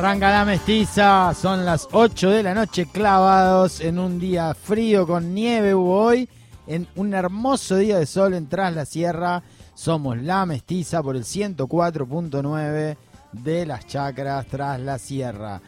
Arranca la mestiza, son las 8 de la noche clavados en un día frío con nieve hubo hoy, en un hermoso día de sol en Tras la Sierra. Somos la mestiza por el 104.9 de las chacras Tras la Sierra.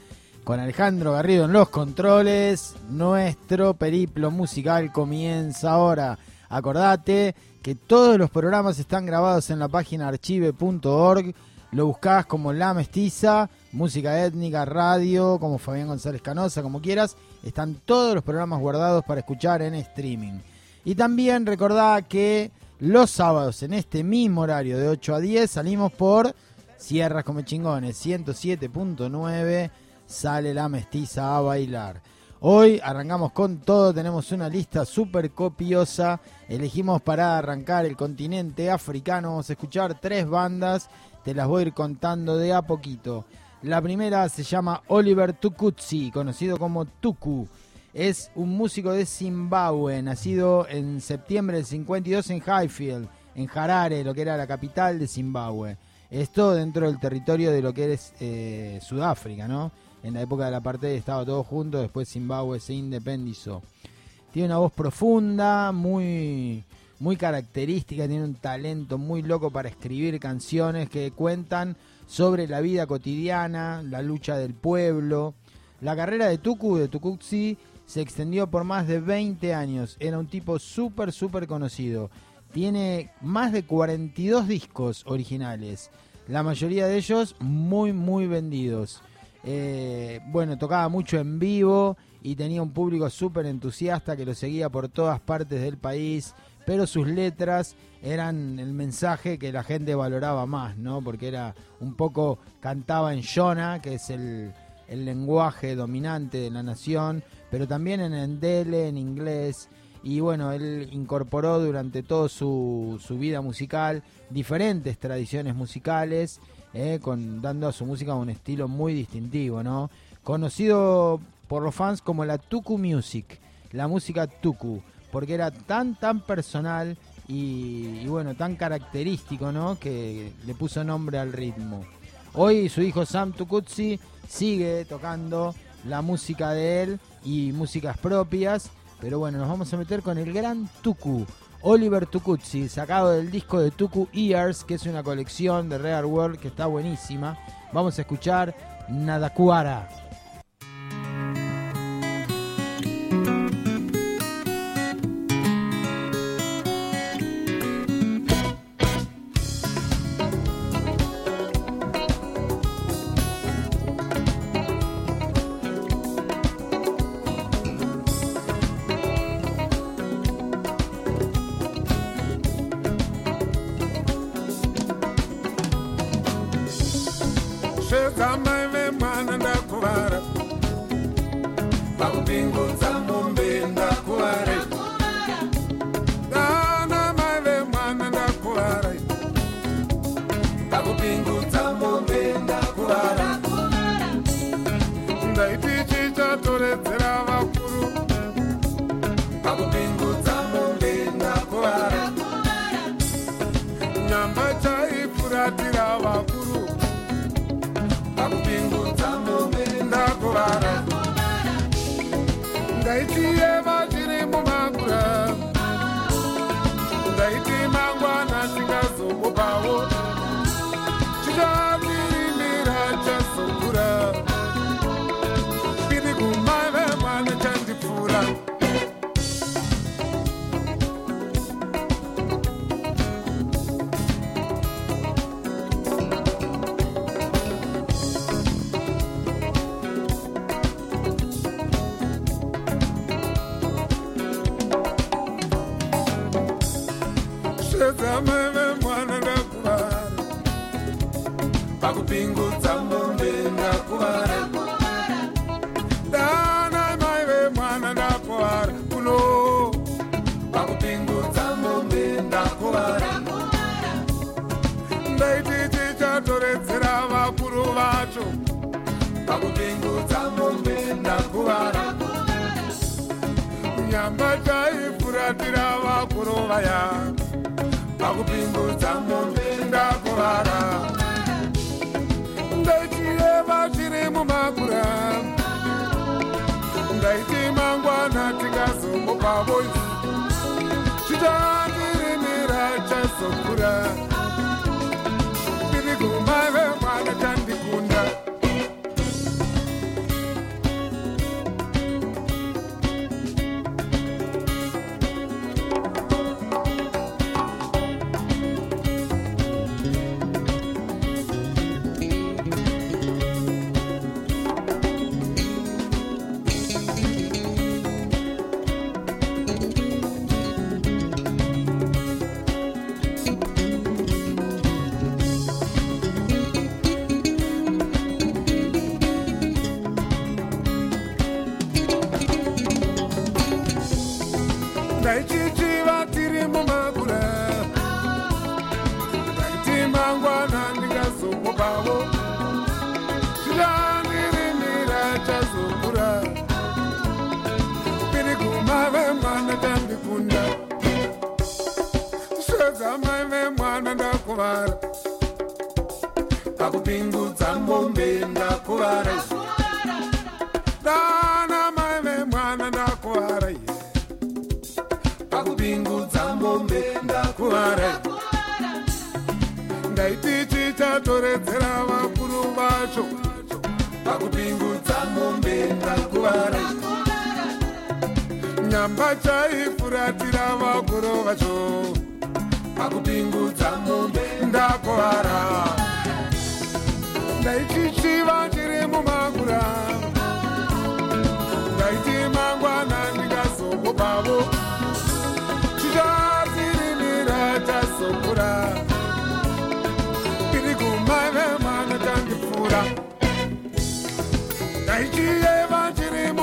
Con Alejandro Garrido en los controles, nuestro periplo musical comienza ahora. Acordate que todos los programas están grabados en la página archive.org. Lo buscás como La Mestiza, música étnica, radio, como Fabián González Canosa, como quieras. Están todos los programas guardados para escuchar en streaming. Y también recordá que los sábados en este mismo horario de 8 a 10 salimos por Sierras Come Chingones 107.9 sale la mestiza a bailar. Hoy arrancamos con todo, tenemos una lista súper copiosa. Elegimos para arrancar el continente africano. Vamos a escuchar tres bandas, te las voy a ir contando de a poquito. La primera se llama Oliver Tukutsi, conocido como Tuku. Es un músico de Zimbabue, nacido en septiembre del 52 en Highfield, en Harare, lo que era la capital de Zimbabue. Esto dentro del territorio de lo que es eh, Sudáfrica, ¿no? En la época de la apartheid estaba todo junto, después Zimbabue se independizó. Tiene una voz profunda, muy, muy característica, tiene un talento muy loco para escribir canciones que cuentan sobre la vida cotidiana, la lucha del pueblo. La carrera de Tuku, de Tukutsi, se extendió por más de 20 años. Era un tipo súper, súper conocido. Tiene más de 42 discos originales. La mayoría de ellos muy, muy vendidos. Eh, bueno, tocaba mucho en vivo y tenía un público súper entusiasta que lo seguía por todas partes del país, pero sus letras eran el mensaje que la gente valoraba más, ¿no? Porque era un poco, cantaba en Shona, que es el, el lenguaje dominante de la nación, pero también en Endele, en inglés. Y bueno, él incorporó durante toda su, su vida musical diferentes tradiciones musicales eh, con, dando a su música un estilo muy distintivo, ¿no? Conocido por los fans como la Tuku Music, la música Tuku, porque era tan, tan personal y, bueno, tan característico, ¿no? Que le puso nombre al ritmo. Hoy su hijo Sam Tukutsi sigue tocando la música de él y músicas propias, pero bueno, nos vamos a meter con el gran Tuku. Oliver Tukutsi, sacado del disco de Tuku Ears, que es una colección de Rare World que está buenísima. Vamos a escuchar Nadakuara. Ndaiti chichatoredzera vakuru vacho. Pakupingudza mombe ndakuvara. Nyamba chaifuratira vakuru vacho. Pakupingudza mombe ndakuvara. Ndaichichiva chiri mumakura ndaiti mangwana ndingazongopavo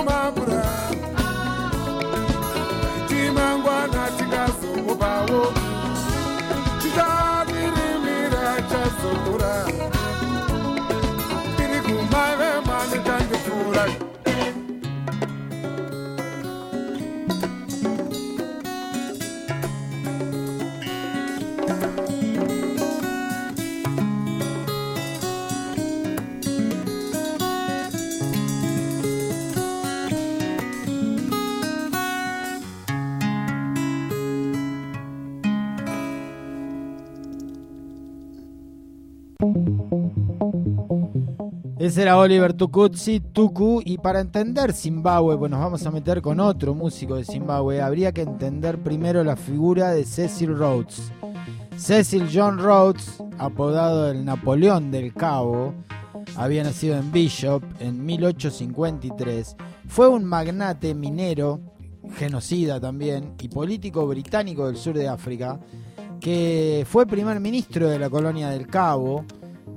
my Ese era Oliver Tukutsi, Tuku. Y para entender Zimbabue, pues nos vamos a meter con otro músico de Zimbabue. Habría que entender primero la figura de Cecil Rhodes. Cecil John Rhodes, apodado el Napoleón del Cabo, había nacido en Bishop en 1853. Fue un magnate minero, genocida también, y político británico del sur de África, que fue primer ministro de la colonia del Cabo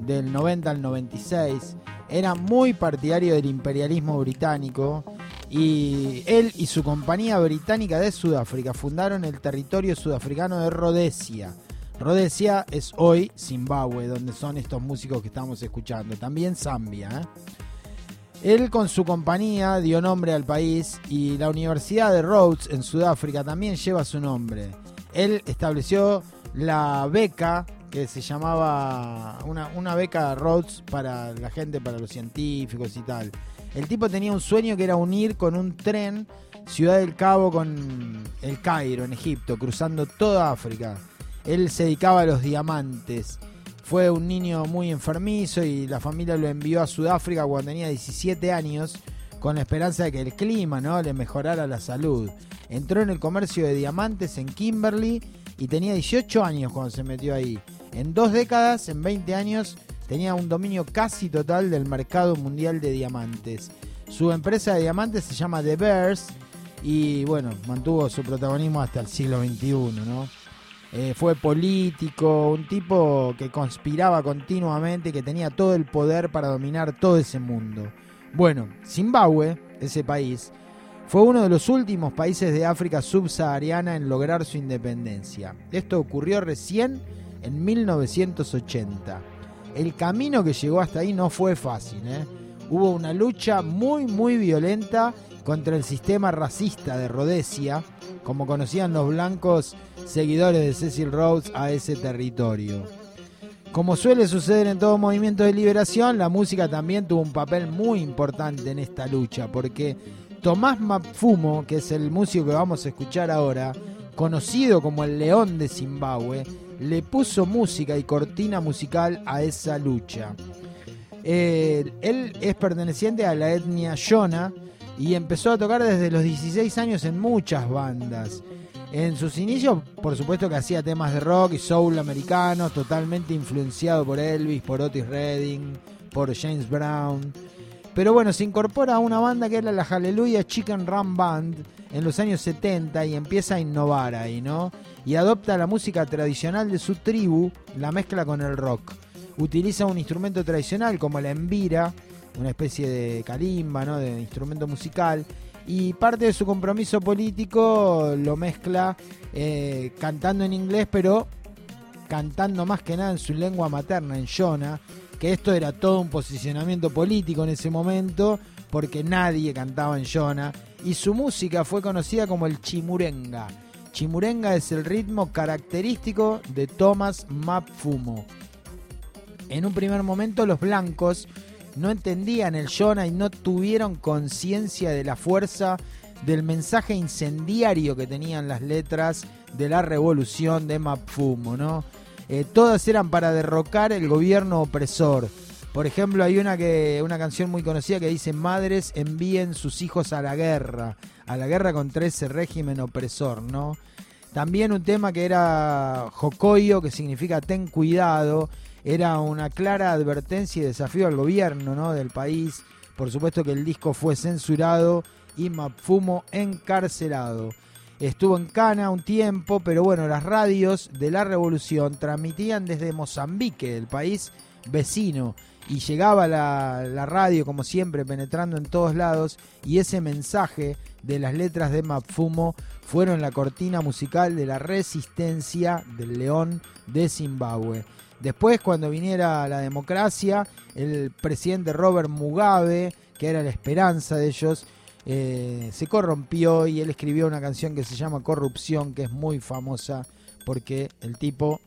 del 90 al 96. Era muy partidario del imperialismo británico y él y su compañía británica de Sudáfrica fundaron el territorio sudafricano de Rhodesia. Rhodesia es hoy Zimbabue, donde son estos músicos que estamos escuchando. También Zambia. ¿eh? Él con su compañía dio nombre al país y la Universidad de Rhodes en Sudáfrica también lleva su nombre. Él estableció la beca que se llamaba una, una beca Rhodes para la gente, para los científicos y tal. El tipo tenía un sueño que era unir con un tren Ciudad del Cabo con el Cairo en Egipto, cruzando toda África. Él se dedicaba a los diamantes. Fue un niño muy enfermizo y la familia lo envió a Sudáfrica cuando tenía 17 años con la esperanza de que el clima ¿no? le mejorara la salud. Entró en el comercio de diamantes en Kimberley y tenía 18 años cuando se metió ahí. En dos décadas, en 20 años, tenía un dominio casi total del mercado mundial de diamantes. Su empresa de diamantes se llama The Bears y bueno, mantuvo su protagonismo hasta el siglo XXI, ¿no? Eh, fue político, un tipo que conspiraba continuamente, que tenía todo el poder para dominar todo ese mundo. Bueno, Zimbabue, ese país, fue uno de los últimos países de África subsahariana en lograr su independencia. Esto ocurrió recién en 1980. El camino que llegó hasta ahí no fue fácil, ¿eh? Hubo una lucha muy, muy violenta contra el sistema racista de Rhodesia, como conocían los blancos seguidores de Cecil Rhodes a ese territorio. Como suele suceder en todo movimiento de liberación, la música también tuvo un papel muy importante en esta lucha, porque Tomás Mapfumo, que es el músico que vamos a escuchar ahora, conocido como el León de Zimbabue, le puso música y cortina musical a esa lucha. Eh, él es perteneciente a la etnia Shona y empezó a tocar desde los 16 años en muchas bandas. En sus inicios, por supuesto que hacía temas de rock y soul americanos, totalmente influenciado por Elvis, por Otis Redding, por James Brown. Pero bueno, se incorpora a una banda que era la Hallelujah Chicken Run Band en los años 70 y empieza a innovar ahí, ¿no? Y adopta la música tradicional de su tribu, la mezcla con el rock. Utiliza un instrumento tradicional como la embira, una especie de calimba, ¿no? De instrumento musical y parte de su compromiso político lo mezcla eh, cantando en inglés, pero cantando más que nada en su lengua materna, en Shona, que esto era todo un posicionamiento político en ese momento, porque nadie cantaba en Shona, y su música fue conocida como el chimurenga. Chimurenga es el ritmo característico de Thomas Mapfumo. En un primer momento los blancos no entendían el Shona y no tuvieron conciencia de la fuerza del mensaje incendiario que tenían las letras de la revolución de Mapfumo, ¿no? Eh, todas eran para derrocar el gobierno opresor. Por ejemplo, hay una, que, una canción muy conocida que dice, madres envíen sus hijos a la guerra, a la guerra contra ese régimen opresor, ¿no? También un tema que era jocoyo, que significa ten cuidado, era una clara advertencia y desafío al gobierno ¿no? del país. Por supuesto que el disco fue censurado y Mapfumo encarcelado. Estuvo en Cana un tiempo, pero bueno, las radios de la revolución transmitían desde Mozambique, el país vecino, y llegaba la, la, radio, como siempre, penetrando en todos lados, y ese mensaje de las letras de Mapfumo fueron la cortina musical de la resistencia del león de Zimbabue. Después, cuando viniera la democracia, el presidente Robert Mugabe, que era la esperanza de ellos, eh, se corrompió y él escribió una canción que se llama Corrupción, que es muy famosa porque el tipo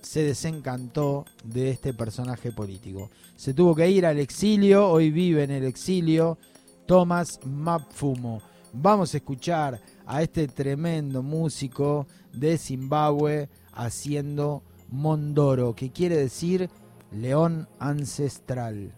se desencantó de este personaje político. Se tuvo que ir al exilio, hoy vive en el exilio Thomas Mapfumo. Vamos a escuchar a este tremendo músico de Zimbabue haciendo Mondoro, que quiere decir león ancestral.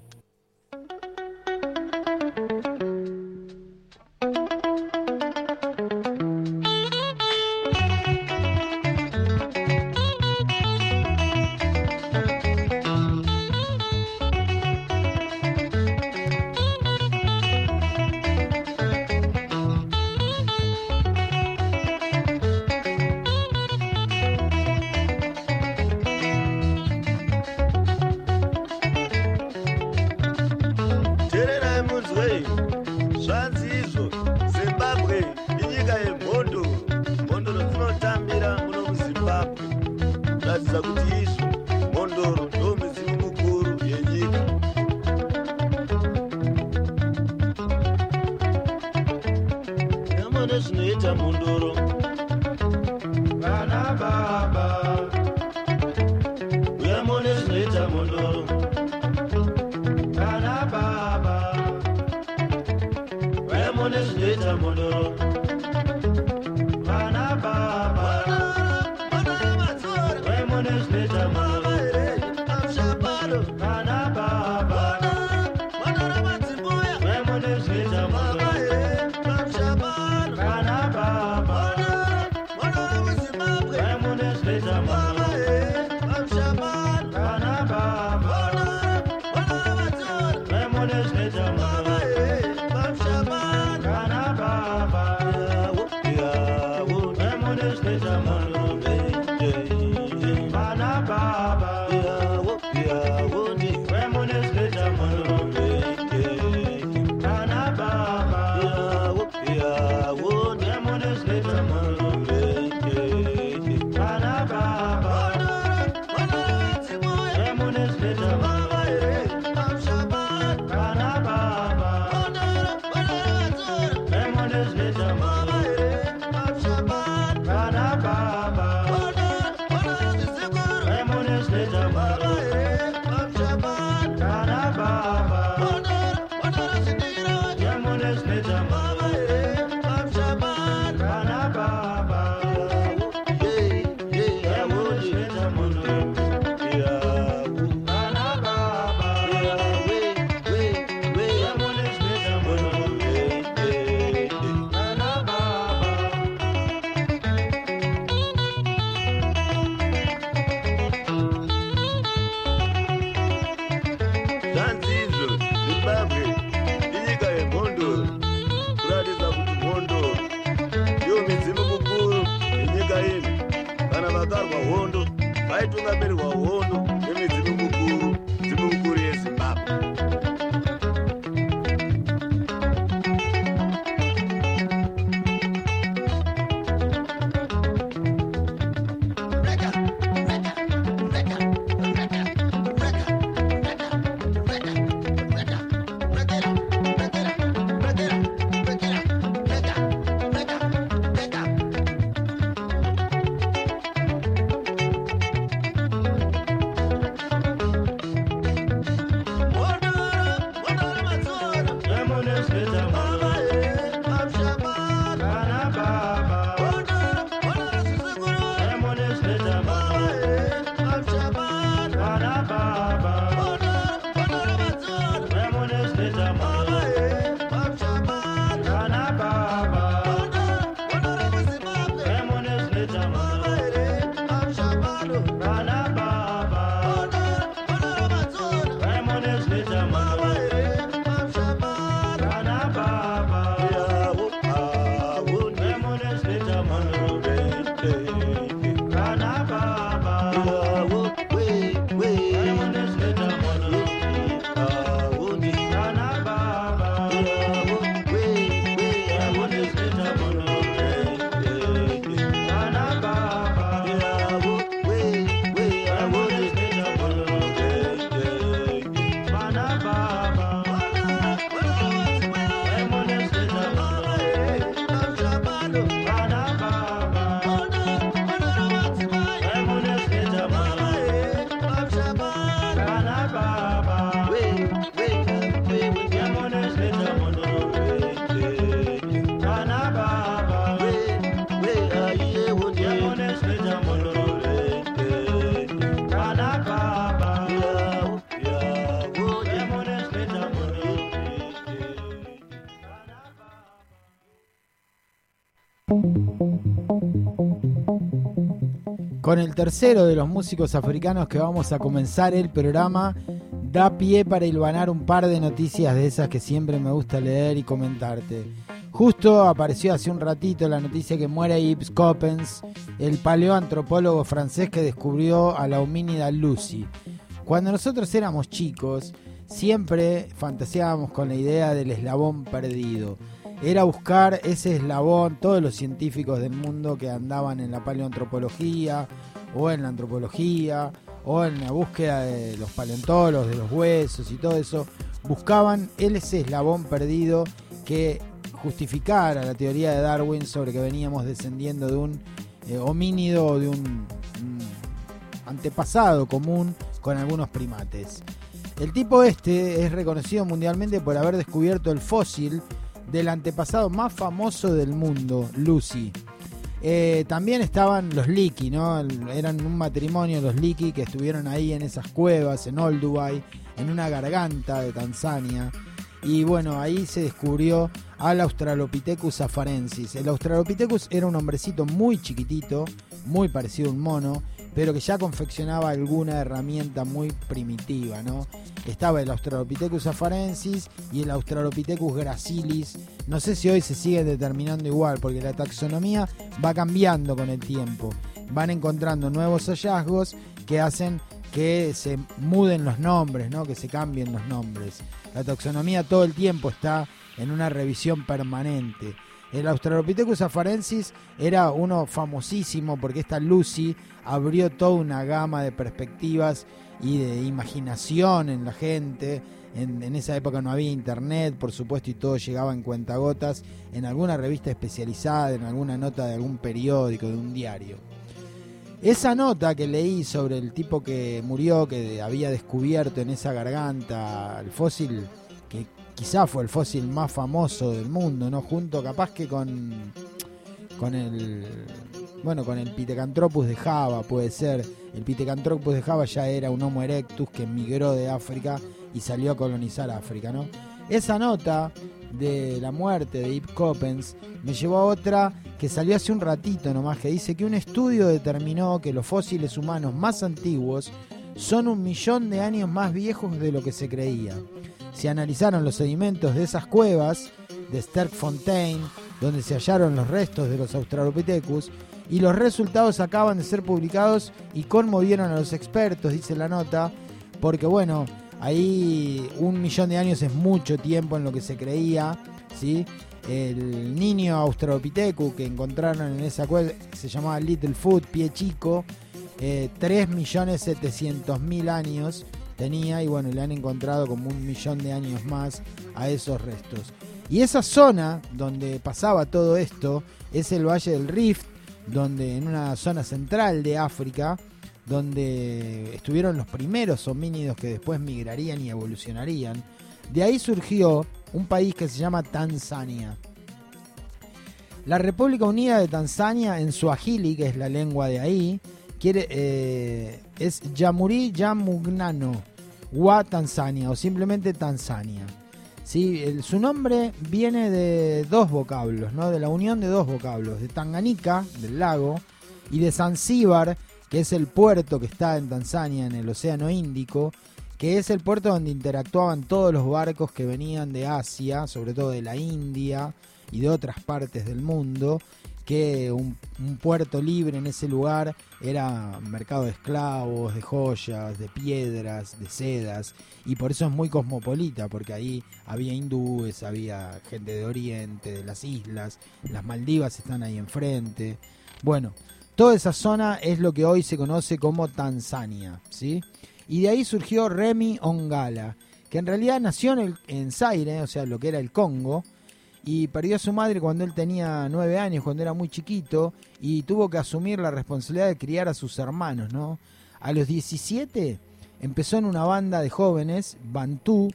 Con el tercero de los músicos africanos que vamos a comenzar el programa, da pie para hilvanar un par de noticias de esas que siempre me gusta leer y comentarte. Justo apareció hace un ratito la noticia que muere Yves Coppens, el paleoantropólogo francés que descubrió a la homínida Lucy. Cuando nosotros éramos chicos, siempre fantaseábamos con la idea del eslabón perdido. Era buscar ese eslabón, todos los científicos del mundo que andaban en la paleoantropología o en la antropología o en la búsqueda de los paleontólogos, de los huesos y todo eso, buscaban ese eslabón perdido que justificara la teoría de Darwin sobre que veníamos descendiendo de un eh, homínido o de un, un antepasado común con algunos primates. El tipo este es reconocido mundialmente por haber descubierto el fósil del antepasado más famoso del mundo, Lucy. Eh, también estaban los Liki, ¿no? Eran un matrimonio los Liki que estuvieron ahí en esas cuevas, en Old Dubai, en una garganta de Tanzania. Y bueno, ahí se descubrió al Australopithecus afarensis. El Australopithecus era un hombrecito muy chiquitito, muy parecido a un mono, pero que ya confeccionaba alguna herramienta muy primitiva, ¿no? Estaba el Australopithecus afarensis y el Australopithecus gracilis. No sé si hoy se sigue determinando igual, porque la taxonomía va cambiando con el tiempo. Van encontrando nuevos hallazgos que hacen que se muden los nombres, ¿no? que se cambien los nombres. La taxonomía todo el tiempo está en una revisión permanente. El Australopithecus afarensis era uno famosísimo porque esta Lucy abrió toda una gama de perspectivas y de imaginación en la gente. En, esa época no había internet, por supuesto, y todo llegaba en cuentagotas, en alguna revista especializada, en alguna nota de algún periódico, de un diario. Esa nota que leí sobre el tipo que murió, que había descubierto en esa garganta el fósil, que quizá fue el fósil más famoso del mundo, ¿no? Junto capaz que con, con el bueno, con el Pithecanthropus de Java, puede ser. El Pithecanthropus de Java ya era un Homo erectus que migró de África y salió a colonizar África, ¿no? Esa nota de la muerte de Ip Coppens me llevó a otra que salió hace un ratito nomás, que dice que un estudio determinó que los fósiles humanos más antiguos son un millón de años más viejos de lo que se creía. Se analizaron los sedimentos de esas cuevas, de Sterkfontein, donde se hallaron los restos de los Australopithecus, y los resultados acaban de ser publicados y conmovieron a los expertos, dice la nota, porque bueno, ahí un millón de años es mucho tiempo en lo que se creía, ¿sí? El niño Australopithecus que encontraron en esa cueva se llamaba Littlefoot, pie chico, eh, 3.700.000 años tenía y bueno, le han encontrado como un millón de años más a esos restos. Y esa zona donde pasaba todo esto es el Valle del Rift, donde en una zona central de África, donde estuvieron los primeros homínidos que después migrarían y evolucionarían. De ahí surgió un país que se llama Tanzania. La República Unida de Tanzania, en Swahili, que es la lengua de ahí, quiere, eh, es Jamhuri ya Muungano wa Tanzania o simplemente Tanzania. ¿Sí? El- su nombre viene de dos vocablos, ¿no? de la unión de dos vocablos, de Tanganica, del lago, y de Zanzíbar, que es el puerto que está en Tanzania, en el Océano Índico, que es el puerto donde interactuaban todos los barcos que venían de Asia, sobre todo de la India y de otras partes del mundo, que un, puerto libre en ese lugar era mercado de esclavos, de joyas, de piedras, de sedas, y por eso es muy cosmopolita, porque ahí había hindúes, había gente de Oriente, de las islas, las Maldivas están ahí enfrente. Bueno, toda esa zona es lo que hoy se conoce como Tanzania, ¿sí? Y de ahí surgió Remy Ongala, que en realidad nació en, el- en Zaire, o sea, lo que era el Congo, y perdió a su madre cuando él tenía nueve años, cuando era muy chiquito, y tuvo que asumir la responsabilidad de criar a sus hermanos, ¿no? A los 17 empezó en una banda de jóvenes, Bantú,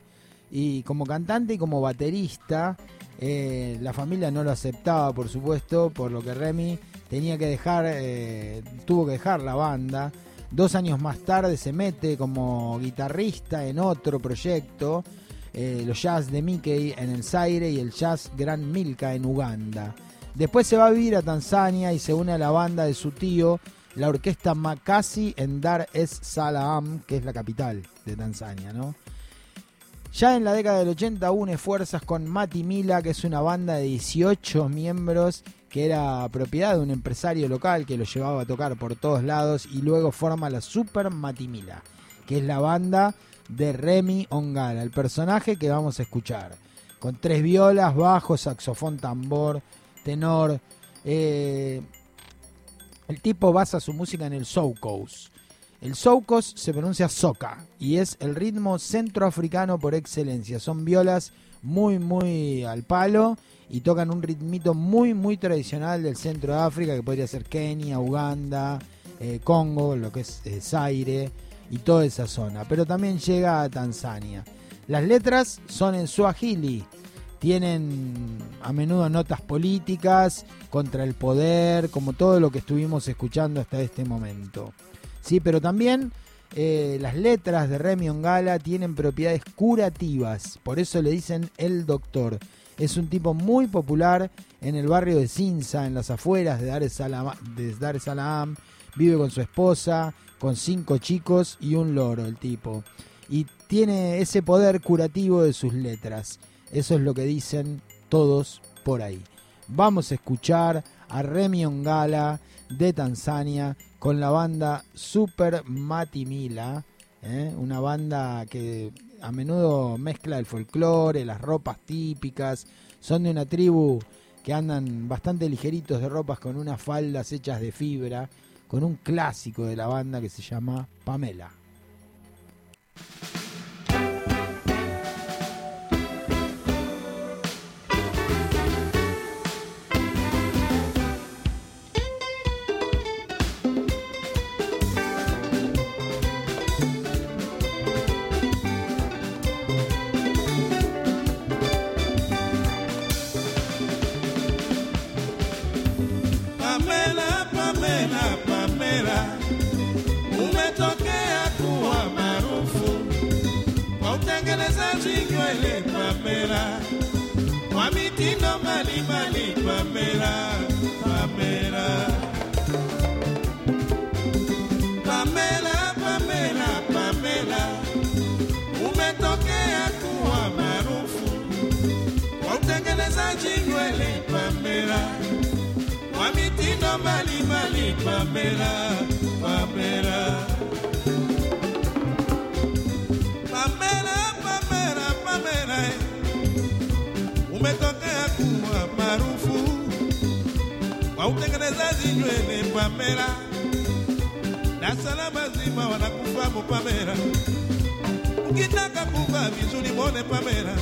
y como cantante y como baterista, eh, la familia no lo aceptaba, por supuesto, por lo que Remy tenía que dejar, eh, tuvo que dejar la banda. Dos años más tarde se mete como guitarrista en otro proyecto, eh, los Jazz de Mickey en el Zaire y el Jazz Gran Milka en Uganda. Después se va a vivir a Tanzania y se une a la banda de su tío, la orquesta Makasi en Dar es Salaam, que es la capital de Tanzania, ¿no? Ya en la década del 80 une fuerzas con Mati Mila, que es una banda de 18 miembros que era propiedad de un empresario local que lo llevaba a tocar por todos lados y luego forma la Super Mati Mila, que es la banda de Remy Ongala, el personaje que vamos a escuchar, con tres violas, bajo, saxofón, tambor, tenor. eh, el tipo basa su música en el soukous. El soukous se pronuncia soca y es el ritmo centroafricano por excelencia. Son violas muy, muy al palo y tocan un ritmito muy, muy tradicional del centro de África, que podría ser Kenia, Uganda, eh, Congo, lo que es eh, Zaire y toda esa zona. Pero también llega a Tanzania. Las letras son en Swahili, tienen a menudo notas políticas contra el poder, como todo lo que estuvimos escuchando hasta este momento. Sí, pero también eh, las letras de Remy Ongala tienen propiedades curativas, por eso le dicen el doctor. Es un tipo muy popular en el barrio de Cinza, en las afueras de Dar es Salaam. Vive con su esposa, con cinco chicos y un loro, el tipo. Y tiene ese poder curativo de sus letras. Eso es lo que dicen todos por ahí. Vamos a escuchar a Remy Ongala de Tanzania con la banda Super Matimila, ¿eh? una banda que a menudo mezcla el folclore, las ropas típicas, son de una tribu que andan bastante ligeritos de ropas con unas faldas hechas de fibra, con un clásico de la banda que se llama Pamela. male pamela. Wa mitindo malimali pamela pamela. Pamela pamela pamela. Umetokea kuwa maarufu kwa utengenezaji nywele pamela. Wa mitindo malimali pamela. Utengenezaji Pamela, na salama Pamela. Ukitaka kuvaa vizuri mwone Pamela,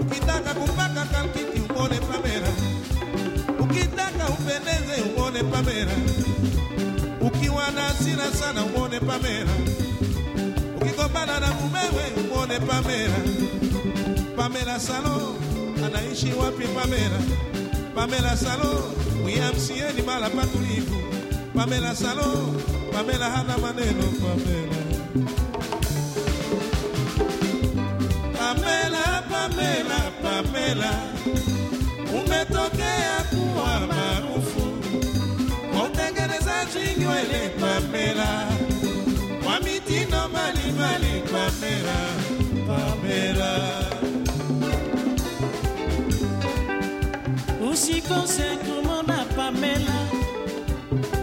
ukitaka kupaka kalkiti umwone Pamela, ukitaka upendeze umwone Pamela, ukiwa sana umwone Pamela, ukigombana na mumewe umwone Pamela. Pamela Salo anaishi wapi Pamela? Pamela Salo mwiamsieni mala patulivu. Pamela Salo, Pamela hana maneno Pamela. Pamela, Pamela, Pamela, umetokea kuwa maarufu kwa utengenezaji nywele Pamela, kwa mitindo mbalimbali Pamela, Pamela. Usikose kumona Pamela,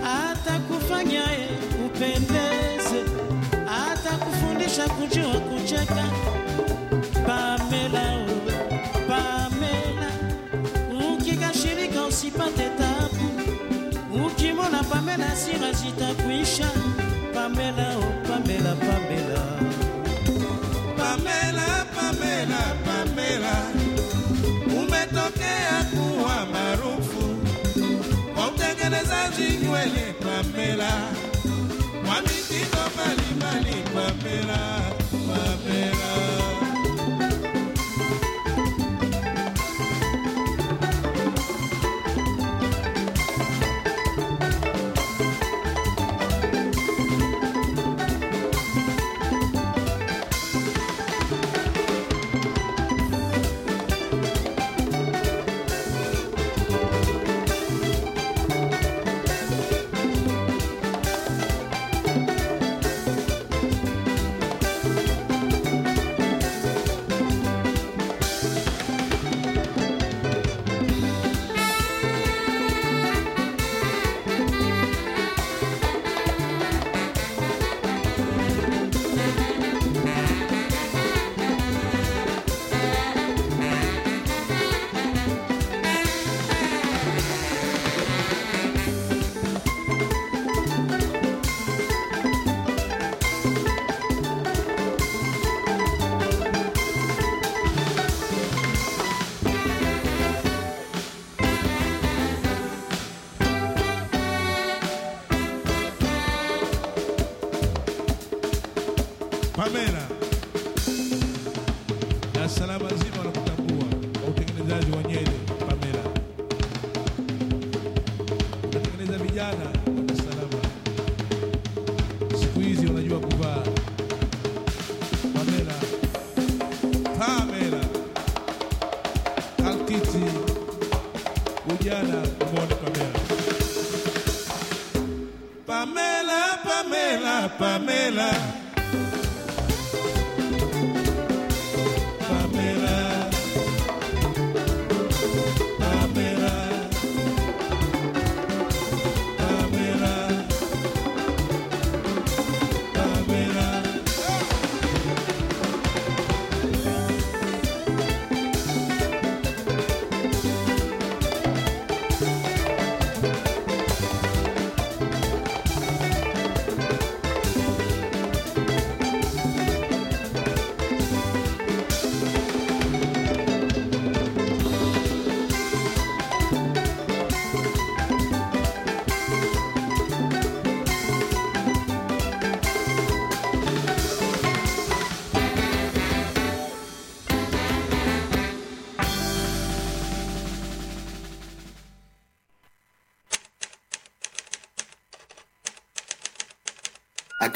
atakufanya ye upendeze, atakufundisha kujua kucheka. Pamela, Pamela, ukikashirika usipate tabu, ukimona Pamela sira zitakuisha. Pamela, oh, Pamela, Pamela. Pamela, Pamela, Pamela, umetokea eza jinywele pamela mwa mitindo malimali pamela pamela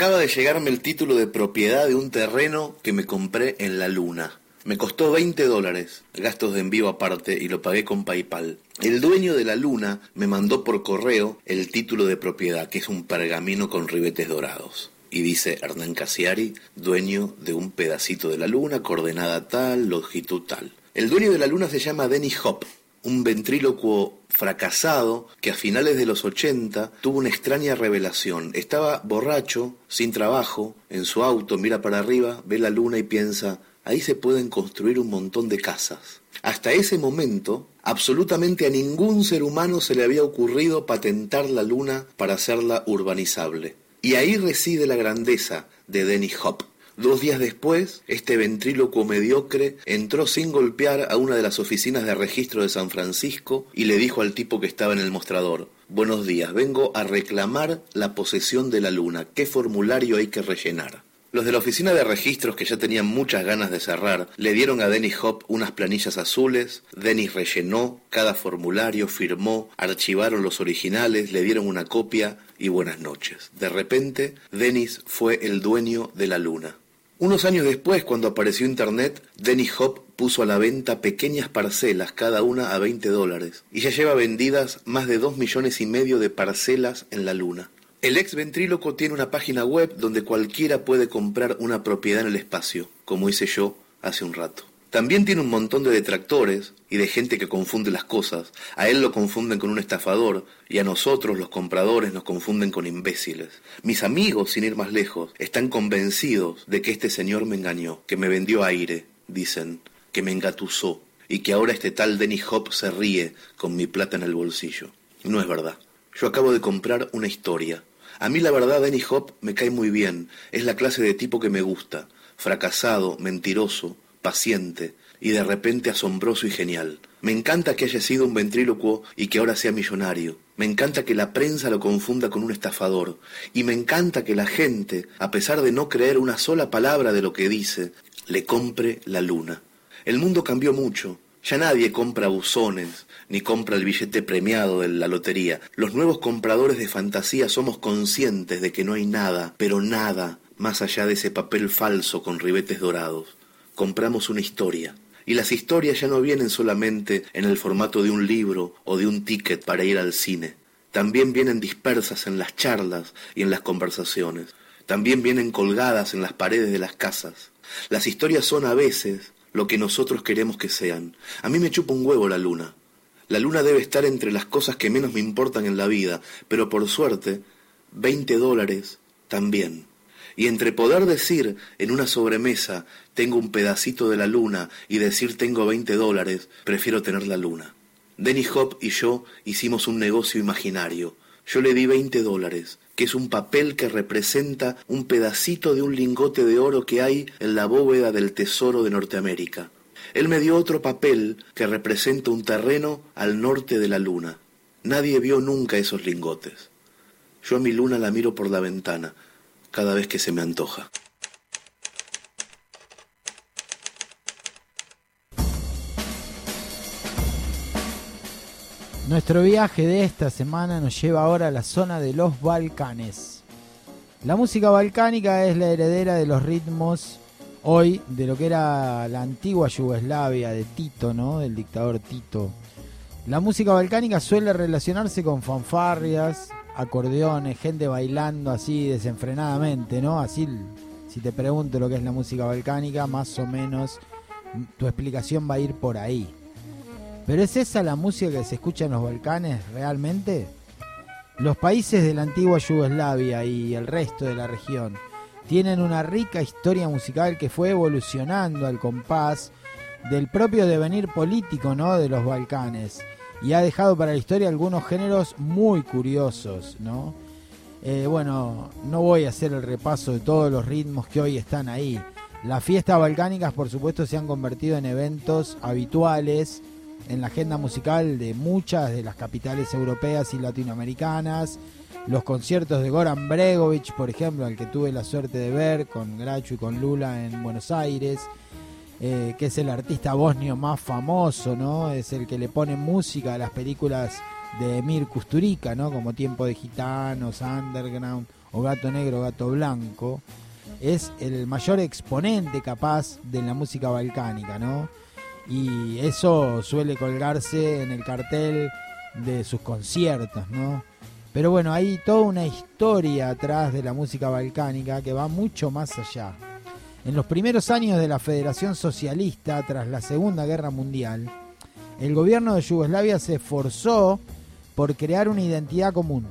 Acaba de llegarme el título de propiedad de un terreno que me compré en la luna. Me costó 20 dólares, gastos de envío aparte, y lo pagué con PayPal. El dueño de la luna me mandó por correo el título de propiedad, que es un pergamino con ribetes dorados. Y dice Hernán Casiari, dueño de un pedacito de la luna, coordenada tal, longitud tal. El dueño de la luna se llama Dennis Hop. Un ventrílocuo fracasado que a finales de los 80 tuvo una extraña revelación. Estaba borracho, sin trabajo, en su auto, mira para arriba, ve la luna y piensa, ahí se pueden construir un montón de casas. Hasta ese momento, absolutamente a ningún ser humano se le había ocurrido patentar la luna para hacerla urbanizable. Y ahí reside la grandeza de Dennis Hop. Dos días después, este ventrílocuo mediocre entró sin golpear a una de las oficinas de registro de San Francisco y le dijo al tipo que estaba en el mostrador, Buenos días, vengo a reclamar la posesión de la luna. ¿Qué formulario hay que rellenar? Los de la oficina de registros, que ya tenían muchas ganas de cerrar, le dieron a Dennis Hop unas planillas azules, Dennis rellenó cada formulario, firmó, archivaron los originales, le dieron una copia y buenas noches. De repente, Dennis fue el dueño de la luna. Unos años después, cuando apareció Internet, Dennis Hop puso a la venta pequeñas parcelas, cada una a 20 dólares, y ya lleva vendidas más de 2 millones y medio de parcelas en la luna. El ex ventríloco tiene una página web donde cualquiera puede comprar una propiedad en el espacio, como hice yo hace un rato. También tiene un montón de detractores y de gente que confunde las cosas. A él lo confunden con un estafador y a nosotros, los compradores, nos confunden con imbéciles. Mis amigos, sin ir más lejos, están convencidos de que este señor me engañó, que me vendió aire, dicen, que me engatusó y que ahora este tal Denny Hop se ríe con mi plata en el bolsillo. No es verdad. Yo acabo de comprar una historia. A mí la verdad Denny Hop me cae muy bien. Es la clase de tipo que me gusta. Fracasado, mentiroso, paciente y de repente asombroso y genial. Me encanta que haya sido un ventrílocuo y que ahora sea millonario. Me encanta que la prensa lo confunda con un estafador. Y me encanta que la gente, a pesar de no creer una sola palabra de lo que dice, le compre la luna. El mundo cambió mucho. Ya nadie compra buzones, ni compra el billete premiado de la lotería. Los nuevos compradores de fantasía somos conscientes de que no hay nada, pero nada, más allá de ese papel falso con ribetes dorados compramos una historia. Y las historias ya no vienen solamente en el formato de un libro o de un ticket para ir al cine. También vienen dispersas en las charlas y en las conversaciones. También vienen colgadas en las paredes de las casas. Las historias son a veces lo que nosotros queremos que sean. A mí me chupa un huevo la luna. La luna debe estar entre las cosas que menos me importan en la vida, pero por suerte, 20 dólares también. Y entre poder decir en una sobremesa tengo un pedacito de la luna y decir tengo 20 dólares, prefiero tener la luna. Denny Hop y yo hicimos un negocio imaginario. Yo le di 20 dólares, que es un papel que representa un pedacito de un lingote de oro que hay en la bóveda del Tesoro de Norteamérica. Él me dio otro papel que representa un terreno al norte de la luna. Nadie vio nunca esos lingotes. Yo a mi luna la miro por la ventana, cada vez que se me antoja. Nuestro viaje de esta semana nos lleva ahora a la zona de los Balcanes. La música balcánica es la heredera de los ritmos hoy de lo que era la antigua Yugoslavia de Tito, ¿no? Del dictador Tito. La música balcánica suele relacionarse con fanfarrias, acordeones, gente bailando así desenfrenadamente, ¿no? Así, si te pregunto lo que es la música balcánica, más o menos tu explicación va a ir por ahí. Pero ¿es esa la música que se escucha en los Balcanes realmente? Los países de la antigua Yugoslavia y el resto de la región tienen una rica historia musical que fue evolucionando al compás del propio devenir político ¿no? de los Balcanes y ha dejado para la historia algunos géneros muy curiosos. ¿no? Eh, bueno, no voy a hacer el repaso de todos los ritmos que hoy están ahí. Las fiestas balcánicas, por supuesto, se han convertido en eventos habituales en la agenda musical de muchas de las capitales europeas y latinoamericanas. Los conciertos de Goran Bregovic, por ejemplo, al que tuve la suerte de ver con Gracho y con Lula en Buenos Aires, eh, que es el artista bosnio más famoso, ¿no? Es el que le pone música a las películas de Emir Kusturica, ¿no? Como Tiempo de Gitanos, Underground o Gato Negro, Gato Blanco. Es el mayor exponente capaz de la música balcánica, ¿no? y eso suele colgarse en el cartel de sus conciertos, ¿no? Pero bueno, hay toda una historia atrás de la música balcánica que va mucho más allá. En los primeros años de la Federación Socialista, tras la Segunda Guerra Mundial, el gobierno de Yugoslavia se esforzó por crear una identidad común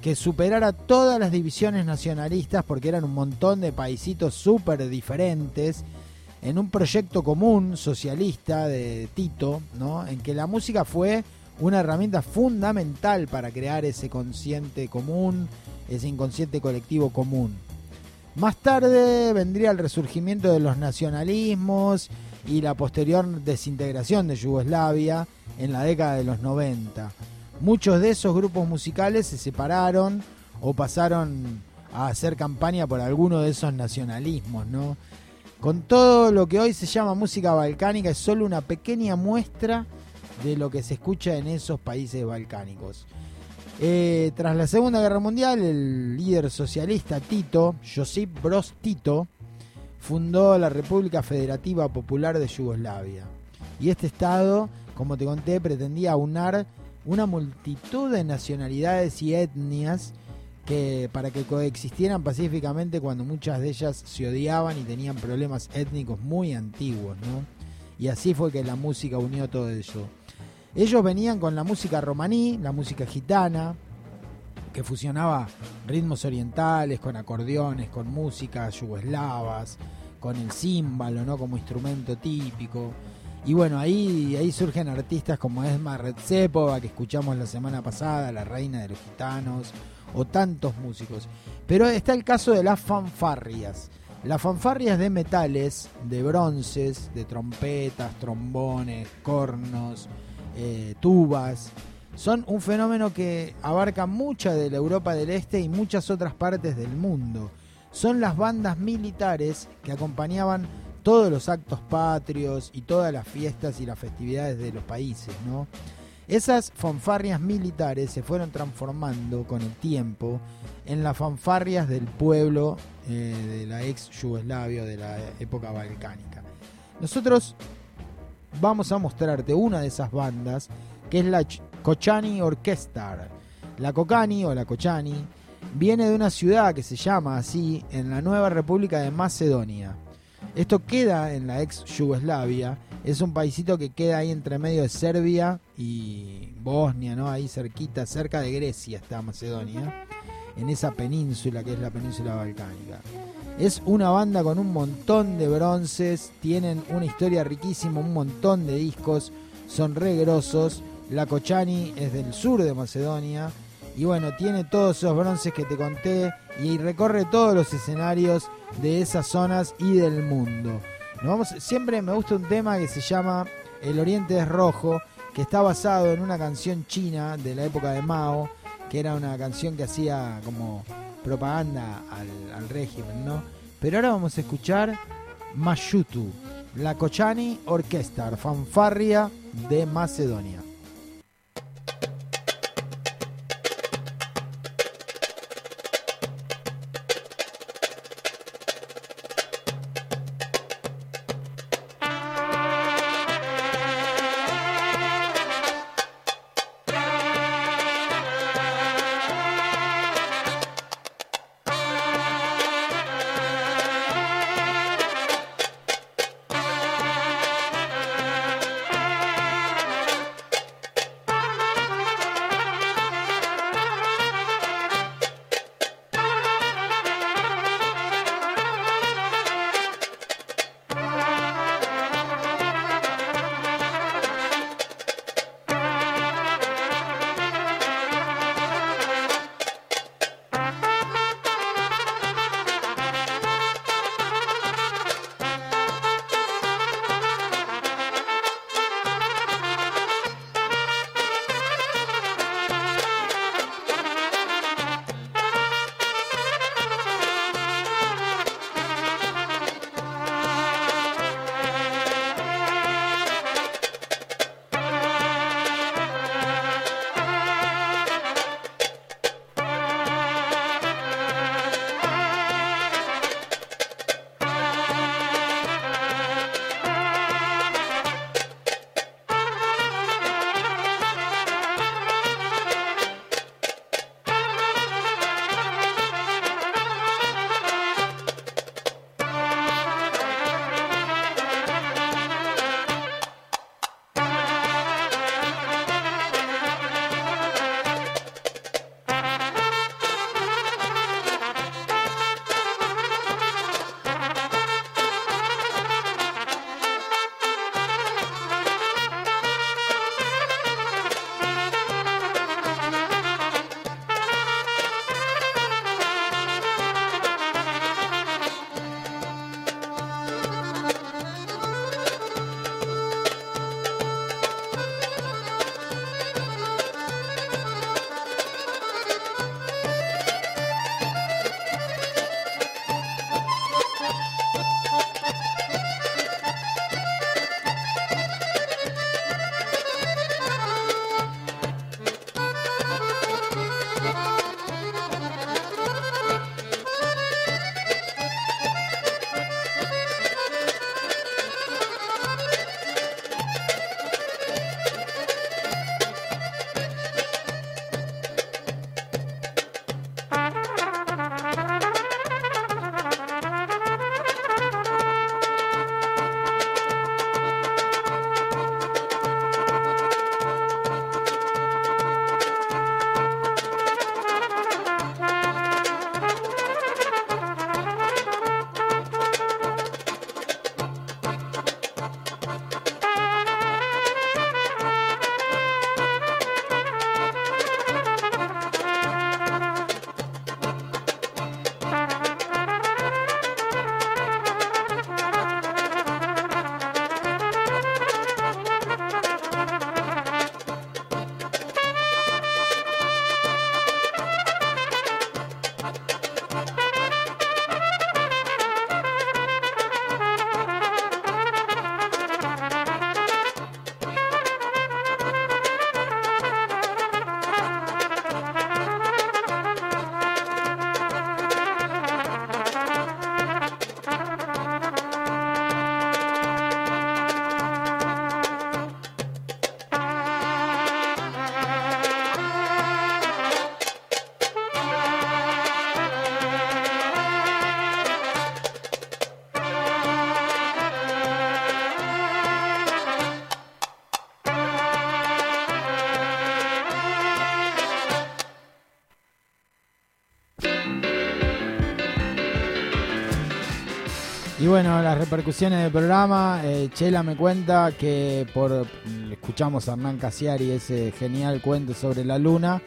que superara todas las divisiones nacionalistas porque eran un montón de paisitos súper diferentes en un proyecto común socialista de Tito, ¿no? en que la música fue una herramienta fundamental para crear ese consciente común, ese inconsciente colectivo común. Más tarde vendría el resurgimiento de los nacionalismos y la posterior desintegración de Yugoslavia en la década de los 90. Muchos de esos grupos musicales se separaron o pasaron a hacer campaña por alguno de esos nacionalismos. Con todo lo que hoy se llama música balcánica es solo una pequeña muestra de lo que se escucha en esos países balcánicos. Eh, tras la Segunda Guerra Mundial, el líder socialista Tito, Josip Broz Tito, fundó la República Federativa Popular de Yugoslavia. Y este Estado, como te conté, pretendía aunar una multitud de nacionalidades y etnias que para que coexistieran pacíficamente cuando muchas de ellas se odiaban y tenían problemas étnicos muy antiguos, ¿no? Y así fue que la música unió todo eso. Ellos venían con la música romaní, la música gitana, que fusionaba ritmos orientales con acordeones, con música yugoslavas, con el címbalo, ¿no? Como instrumento típico. Y bueno, ahí, ahí surgen artistas como Esma Retsepova, que escuchamos la semana pasada, la reina de los gitanos, o tantos músicos. Pero está el caso de las fanfarrias. Las fanfarrias de metales, de bronces, de trompetas, trombones, cornos, eh, tubas, son un fenómeno que abarca mucha de la Europa del Este y muchas otras partes del mundo. Son las bandas militares que acompañaban todos los actos patrios y todas las fiestas y las festividades de los países. Esas fanfarrias militares se fueron transformando con el tiempo en las fanfarrias del pueblo eh, de la ex Yugoslavia, de la época balcánica. Nosotros vamos a mostrarte una de esas bandas, que es la Ch- Kochani Orchestra. La Kokani o la Kochani viene de una ciudad que se llama así en la nueva República de Macedonia. Esto queda en la ex Yugoslavia, es un paisito que queda ahí entre medio de Serbia y Bosnia, ¿no? Ahí cerquita, cerca de Grecia está Macedonia, en esa península que es la península balcánica. Es una banda con un montón de bronces, tienen una historia riquísima, un montón de discos, son re grosos. La Kochani es del sur de Macedonia y bueno, tiene todos esos bronces que te conté y recorre todos los escenarios de esas zonas y del mundo. Nos vamos, siempre me gusta un tema que se llama El Oriente es Rojo, que está basado en una canción china de la época de Mao, que era una canción que hacía como propaganda al, al régimen, ¿no? Pero ahora vamos a escuchar Mashutu, la Kochani Orchestra, fanfarria de Macedonia. Bueno, las repercusiones del programa, eh, Chela me cuenta que por escuchamos a Hernán Casiari ese genial cuento sobre la luna.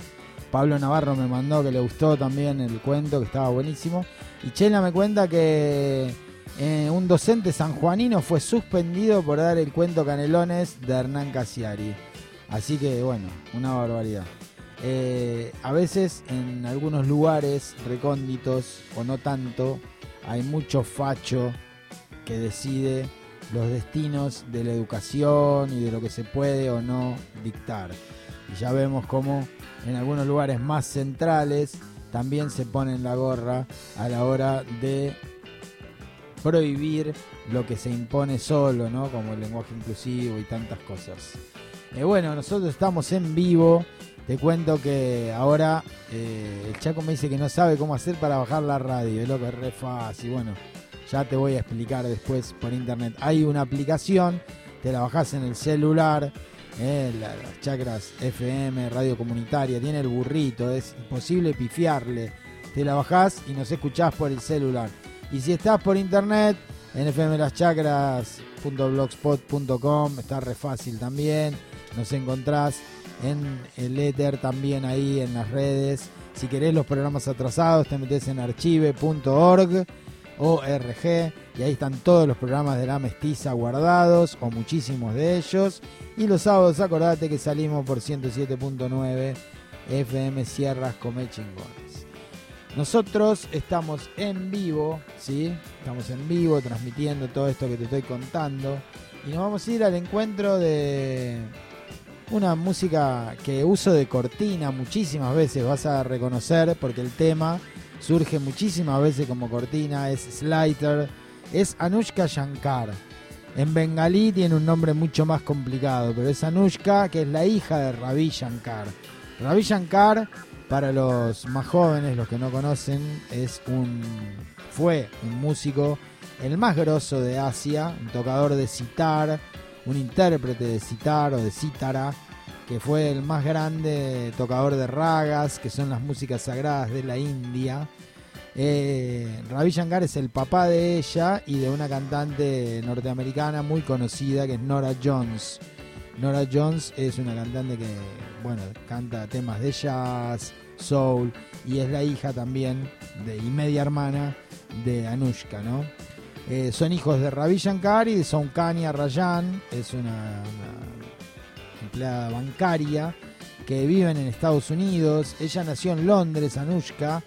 Pablo Navarro me mandó que le gustó también el cuento, que estaba buenísimo. Y Chela me cuenta que eh, un docente sanjuanino fue suspendido por dar el cuento Canelones de Hernán Casiari. Así que bueno, una barbaridad. Eh, a veces en algunos lugares recónditos o no tanto, hay mucho facho que decide los destinos de la educación y de lo que se puede o no dictar. Y ya vemos cómo en algunos lugares más centrales también se ponen la gorra a la hora de prohibir lo que se impone solo, ¿no? Como el lenguaje inclusivo y tantas cosas. Eh, bueno, nosotros estamos en vivo. Te cuento que ahora eh, el Chaco me dice que no sabe cómo hacer para bajar la radio. Es lo que es re fácil. Bueno, ya te voy a explicar después por internet. Hay una aplicación, te la bajás en el celular. eh, la- las chacras FM, radio comunitaria, tiene el burrito, es imposible pifiarle. Te la bajás y nos escuchás por el celular. Y si estás por internet, en fmlaschacras.blogspot.com, está re fácil también. Nos encontrás en el éter también ahí en las redes. Si querés los programas atrasados, te metes en archive.org ORG y ahí están todos los programas de la mestiza guardados o muchísimos de ellos. Y los sábados acordate que salimos por 107.9 FM Sierras Come Chingones nosotros estamos en vivo ¿sí? estamos en vivo transmitiendo todo esto que te estoy contando. Y nos vamos a ir al encuentro de una música que uso de cortina muchísimas veces vas a reconocer porque el tema surge muchísimas veces como cortina, es Slater, es Anushka Shankar. En bengalí tiene un nombre mucho más complicado, pero es Anushka, que es la hija de Ravi Shankar. Ravi Shankar, para los más jóvenes, los que no conocen, es un fue un músico el más grosso de Asia, un tocador de sitar, un intérprete de sitar o de cítara, que fue el más grande tocador de ragas, que son las músicas sagradas de la India. Eh, Ravi Shankar es el papá de ella y de una cantante norteamericana muy conocida que es Nora Jones. Nora Jones es una cantante que, bueno, canta temas de jazz, soul y es la hija también de, y media hermana de Anushka, ¿no? Eh, son hijos de Ravi Shankar y de Soukanya Rajan, es una empleada bancaria que viven en Estados Unidos. Ella nació en Londres, Anushka,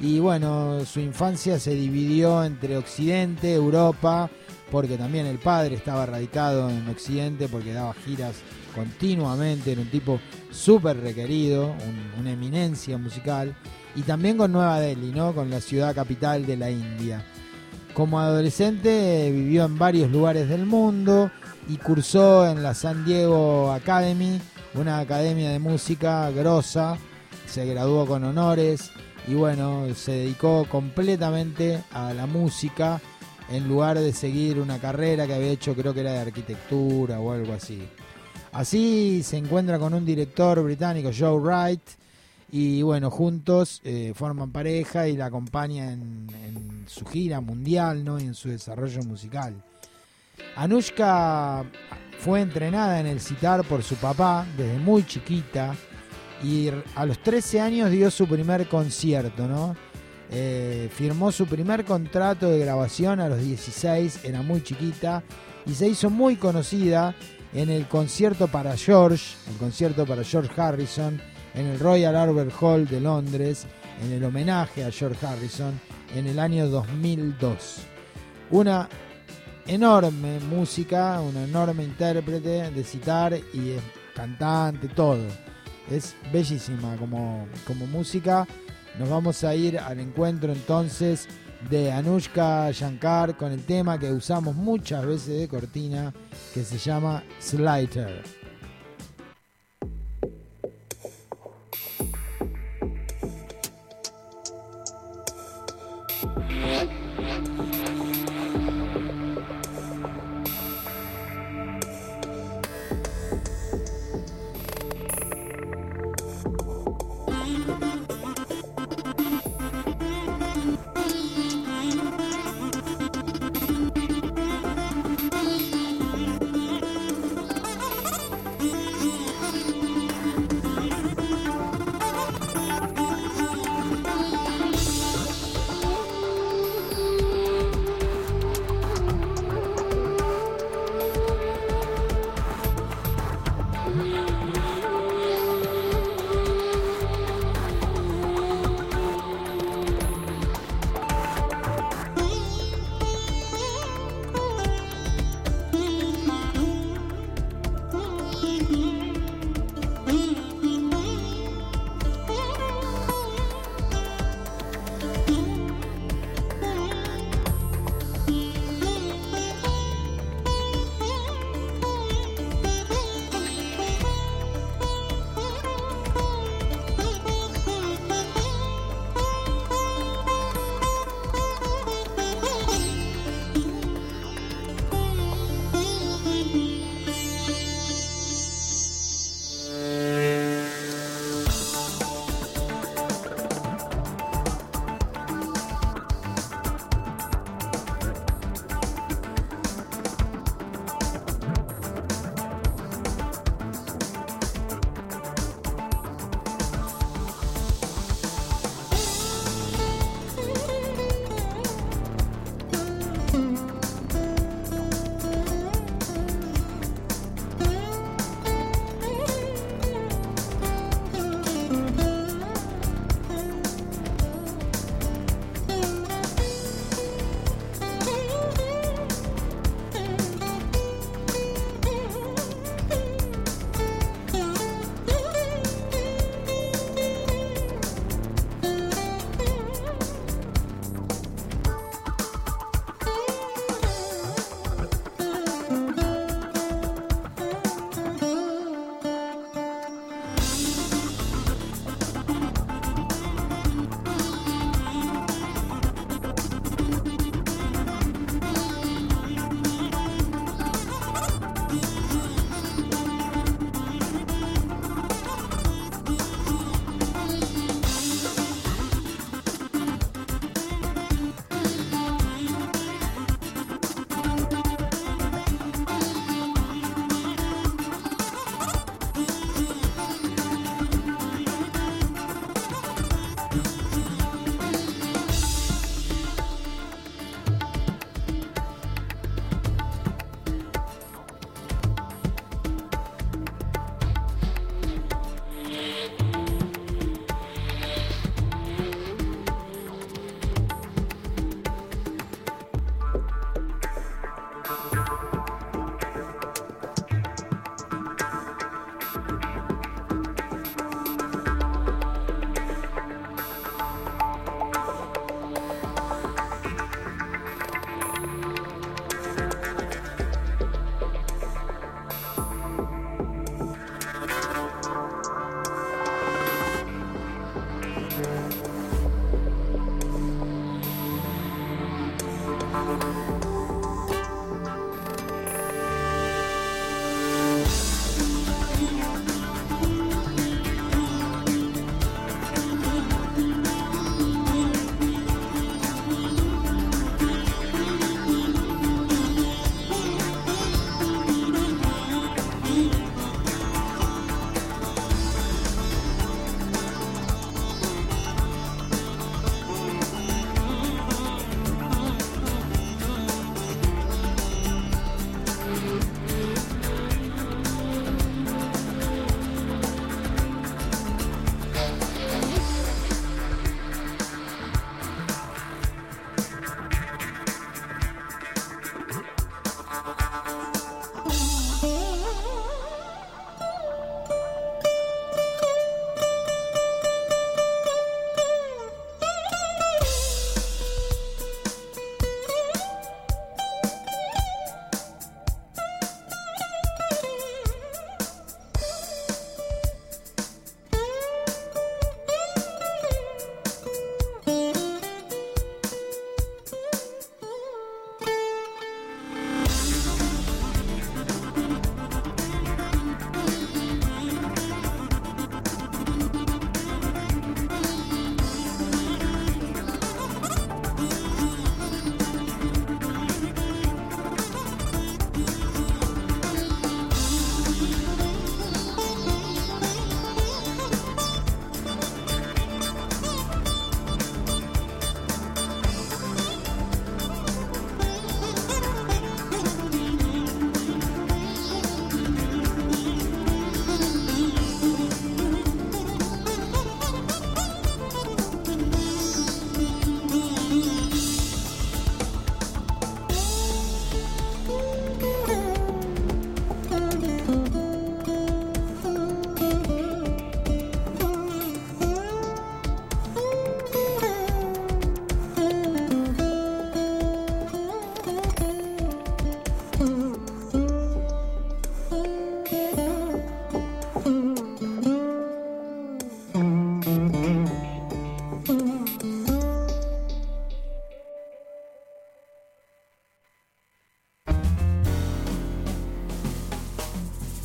y bueno, su infancia se dividió entre Occidente, Europa, porque también el padre estaba radicado en Occidente porque daba giras continuamente, era un tipo súper requerido, un- una eminencia musical, y también con Nueva Delhi, ¿no? con la ciudad capital de la India. Como adolescente vivió en varios lugares del mundo y cursó en la San Diego Academy, una academia de música grosa, se graduó con honores y bueno, se dedicó completamente a la música en lugar de seguir una carrera que había hecho creo que era de arquitectura o algo así. Así se encuentra con un director británico, Joe Wright, y bueno, juntos eh, forman pareja y la acompaña en, su gira mundial ¿no? y en su desarrollo musical. Anushka fue entrenada en el sitar por su papá desde muy chiquita y a los 13 años dio su primer concierto, ¿no? Eh, firmó su primer contrato de grabación a los 16, era muy chiquita y se hizo muy conocida en el concierto para George, el concierto para George Harrison, en el Royal Albert Hall de Londres, en el homenaje a George Harrison en el año 2002. Una enorme música, una enorme intérprete de citar y cantante, todo. Es bellísima como, como música. Nos vamos a ir al encuentro entonces de Anushka Shankar con el tema que usamos muchas veces de cortina que se llama. Thank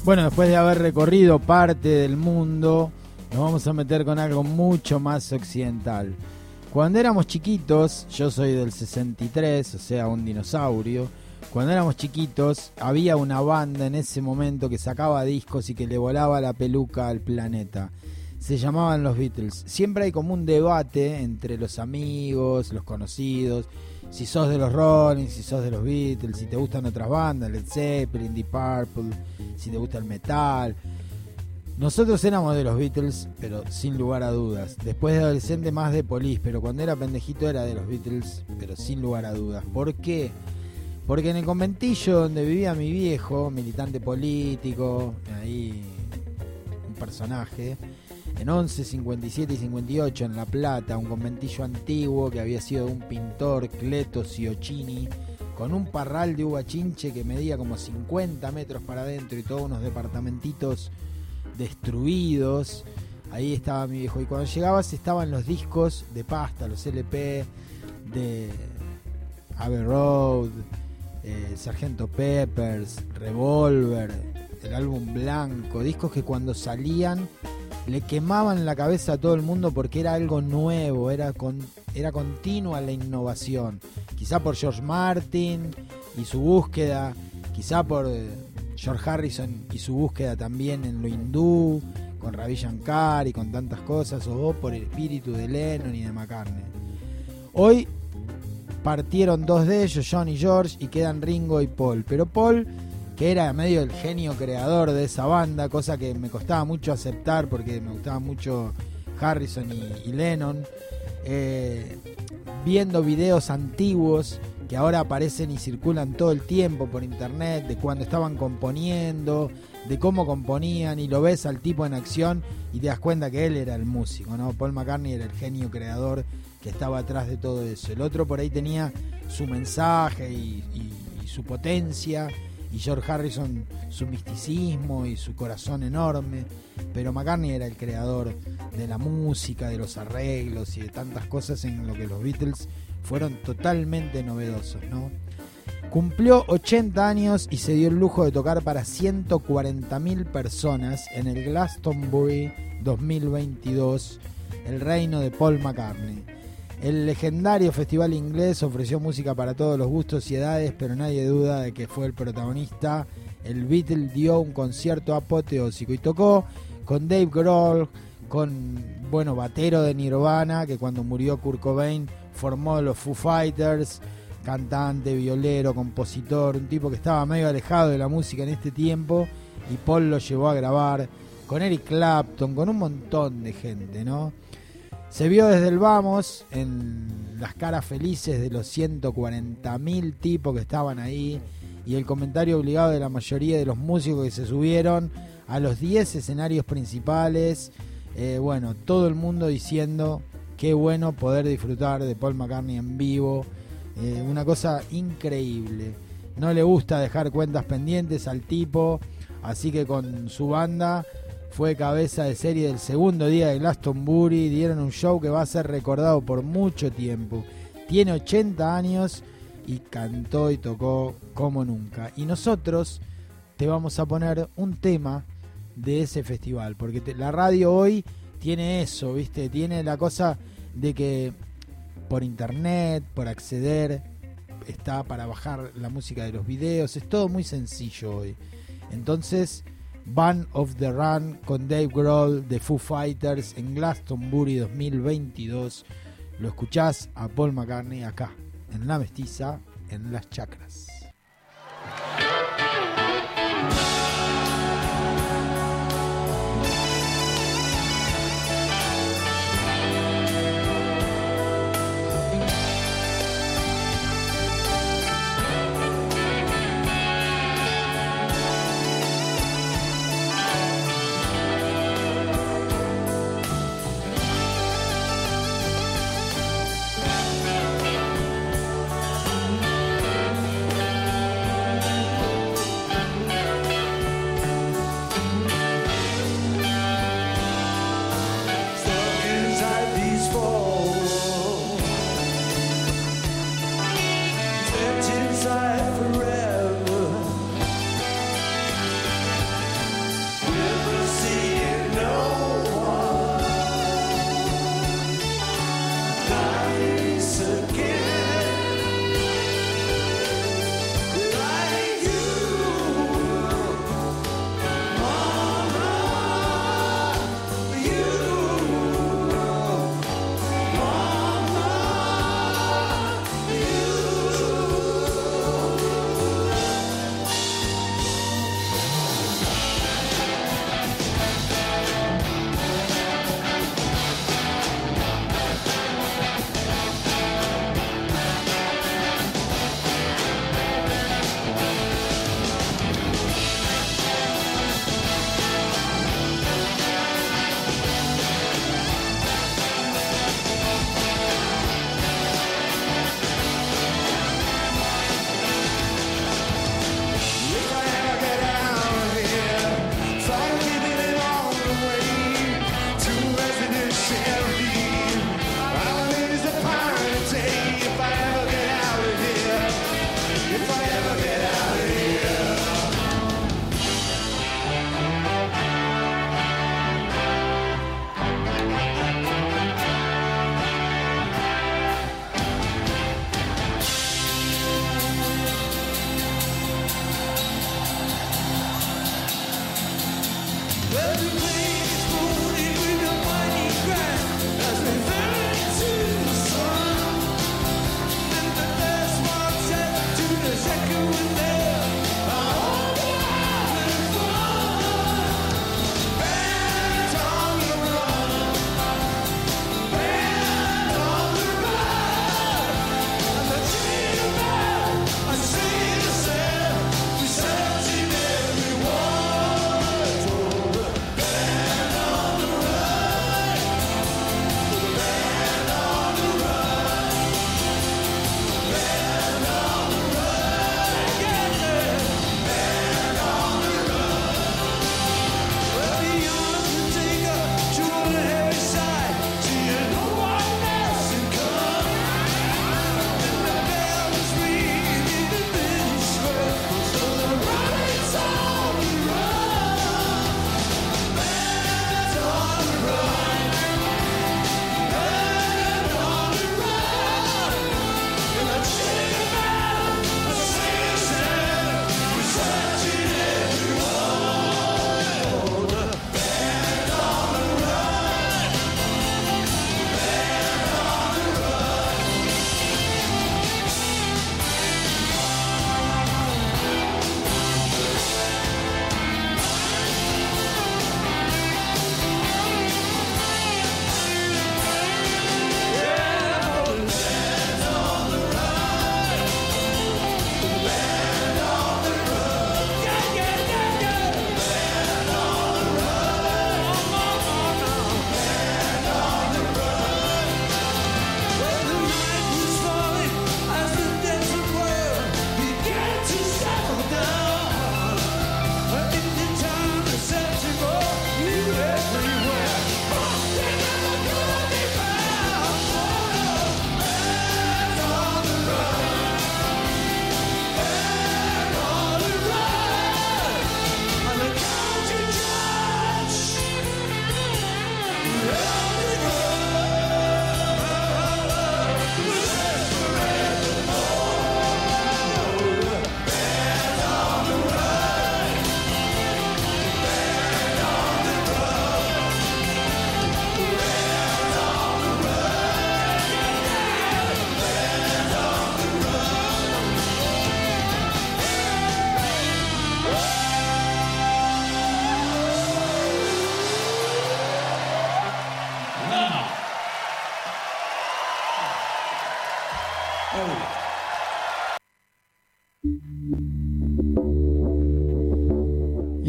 Bueno, después de haber recorrido parte del mundo, nos vamos a meter con algo mucho más occidental. Cuando éramos chiquitos, yo soy del 63, o sea, un dinosaurio. Cuando éramos chiquitos, había una banda en ese momento que sacaba discos y que le volaba la peluca al planeta. Se llamaban los Beatles. Siempre hay como un debate entre los amigos, los conocidos, si sos de los Rolling, si sos de los Beatles, si te gustan otras bandas, Led Zeppelin, Deep Purple, si te gusta el metal. Nosotros éramos de los Beatles, pero sin lugar a dudas. Después de adolescente más de Police, pero cuando era pendejito era de los Beatles, pero sin lugar a dudas. ¿Por qué? Porque en el conventillo donde vivía mi viejo, militante político, ahí un personaje, en 11, 57 y 58 en La Plata, un conventillo antiguo que había sido de un pintor, Cleto Ciocchini, con un parral de uva chinche que medía como 50 metros para adentro y todos unos departamentitos destruidos. Ahí estaba mi viejo. Y cuando llegabas estaban los discos de pasta, los LP de Abbey Road, eh, Sargento Peppers, Revolver, el álbum blanco, discos que cuando salían le quemaban la cabeza a todo el mundo porque era algo nuevo, era, con, era continua la innovación. Quizá por George Martin y su búsqueda, quizá por eh, George Harrison y su búsqueda también en lo hindú, con Ravi Shankar y con tantas cosas, o por el espíritu de Lennon y de McCartney. Hoy partieron dos de ellos, John y George, y quedan Ringo y Paul. Pero Paul, que era medio el genio creador de esa banda, cosa que me costaba mucho aceptar porque me gustaba mucho Harrison y, Lennon, eh, viendo videos antiguos que ahora aparecen y circulan todo el tiempo por internet, de cuando estaban componiendo, de cómo componían, y lo ves al tipo en acción y te das cuenta que él era el músico, ¿no? Paul McCartney era el genio creador que estaba atrás de todo eso. El otro por ahí tenía su mensaje y su potencia, y George Harrison su misticismo y su corazón enorme, pero McCartney era el creador de la música, de los arreglos y de tantas cosas en lo que los Beatles fueron totalmente novedosos, ¿no? Cumplió 80 años y se dio el lujo de tocar para 140.000 personas en el Glastonbury 2022, el reino de Paul McCartney. El legendario festival inglés ofreció música para todos los gustos y edades, pero nadie duda de que fue el protagonista. El Beatle dio un concierto apoteósico y tocó con Dave Grohl, con, bueno, batero de Nirvana, que cuando murió Kurt Cobain formó los Foo Fighters, cantante, violero, compositor, un tipo que estaba medio alejado de la música en este tiempo y Paul lo llevó a grabar con Eric Clapton, con un montón de gente, ¿no? Se vio desde el Vamos en las caras felices de los 140.000 tipos que estaban ahí y el comentario obligado de la mayoría de los músicos que se subieron a los 10 escenarios principales. Eh, bueno, todo el mundo diciendo qué bueno poder disfrutar de Paul McCartney en vivo. Eh, una cosa increíble. No le gusta dejar cuentas pendientes al tipo, así que con su banda fue cabeza de serie del segundo día de Glastonbury. Dieron un show que va a ser recordado por mucho tiempo. Tiene 80 años y cantó y tocó como nunca. Y nosotros te vamos a poner un tema de ese festival, porque la radio hoy tiene eso, ¿viste? Tiene la cosa de que por internet, por acceder, está para bajar la música de los videos, es todo muy sencillo hoy. Entonces, Band of the Run con Dave Grohl de Foo Fighters en Glastonbury 2022. Lo escuchás a Paul McCartney acá, en La Mestiza, en Las Chacras.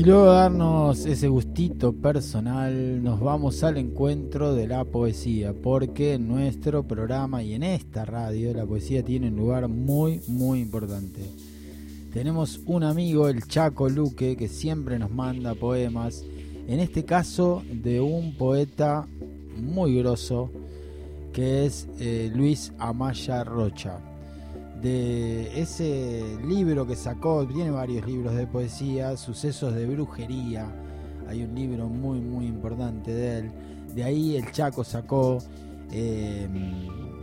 Luego de darnos ese gustito personal, nos vamos al encuentro de la poesía, porque en nuestro programa y en esta radio la poesía tiene un lugar muy, muy importante. Tenemos un amigo, el Chaco Luque, que siempre nos manda poemas, en este caso de un poeta muy grosso, que es eh, Luis Amaya Rocha de ese libro que sacó, tiene varios libros de poesía, Sucesos de Brujería, hay un libro muy muy importante de él, de ahí el Chaco sacó eh,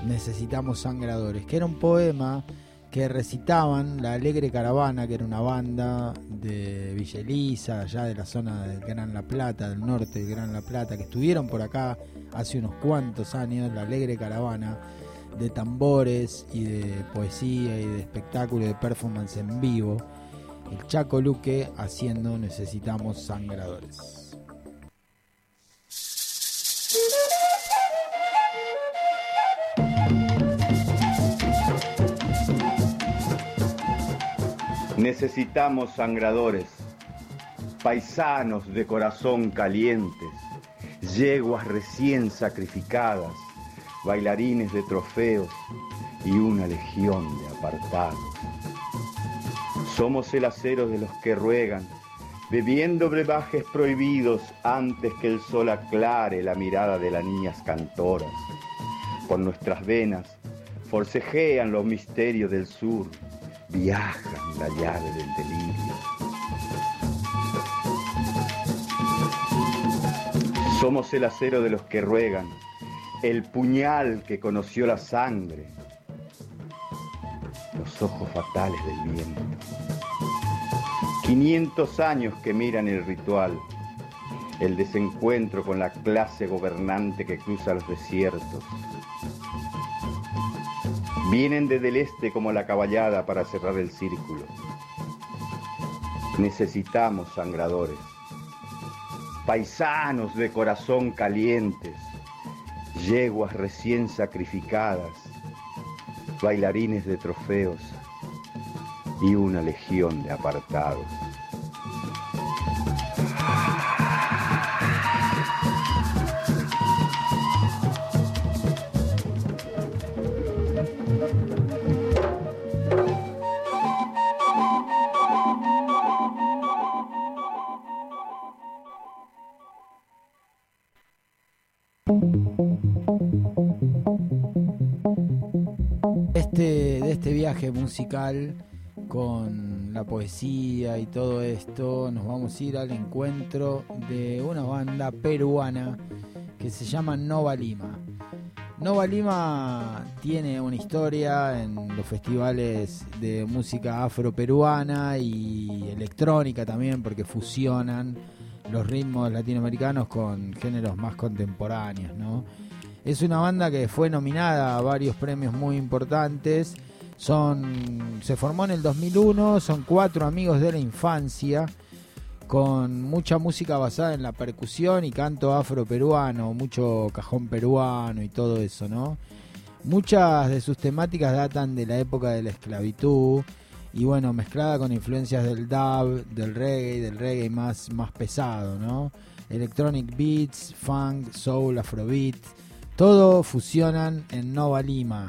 Necesitamos Sangradores, que era un poema que recitaban la Alegre Caravana, que era una banda de Villa Elisa, allá de la zona del Gran La Plata, del norte del Gran La Plata, que estuvieron por acá hace unos cuantos años, la Alegre Caravana de tambores y de poesía y de espectáculo y de performance en vivo. El Chaco Luque haciendo Necesitamos Sangradores. Necesitamos sangradores, paisanos de corazón calientes, yeguas recién sacrificadas, bailarines de trofeos y una legión de apartados. Somos el acero de los que ruegan, bebiendo brebajes prohibidos antes que el sol aclare la mirada de las niñas cantoras. Por nuestras venas forcejean los misterios del sur, viajan la llave del delirio. Somos el acero de los que ruegan, el puñal que conoció la sangre, los ojos fatales del viento. 500 años que miran el ritual, el desencuentro con la clase gobernante que cruza los desiertos. Vienen desde el este como la caballada para cerrar el círculo. Necesitamos sangradores, paisanos de corazón calientes, yeguas recién sacrificadas, bailarines de trofeos y una legión de apartados. Este, de este viaje musical con la poesía y todo esto, nos vamos a ir al encuentro de una banda peruana que se llama Nova Lima. Nova Lima tiene una historia en los festivales de música afroperuana y electrónica también, porque fusionan los ritmos latinoamericanos con géneros más contemporáneos, ¿no? Es una banda que fue nominada a varios premios muy importantes. Son, se formó en el 2001, son cuatro amigos de la infancia con mucha música basada en la percusión y canto afroperuano, mucho cajón peruano y todo eso, ¿no? Muchas de sus temáticas datan de la época de la esclavitud y bueno, mezclada con influencias del dub, del reggae, del reggae más, más pesado, ¿no? Electronic beats, funk, soul, afrobeat, todo fusionan en Nova Lima.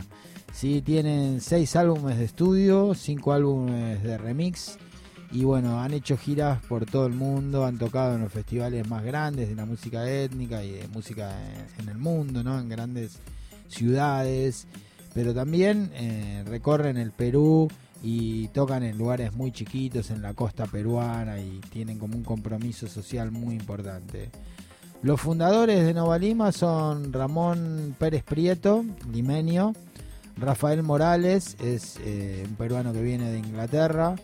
¿sí? Tienen seis álbumes de estudio, cinco álbumes de remix y bueno, han hecho giras por todo el mundo, han tocado en los festivales más grandes de la música étnica y de música en el mundo, ¿no? En grandes ciudades, pero también eh, recorren el Perú y tocan en lugares muy chiquitos en la costa peruana y tienen como un compromiso social muy importante. Los fundadores de Nova Lima son Ramón Pérez Prieto, limeño, Rafael Morales, es eh, un peruano que viene de Inglaterra,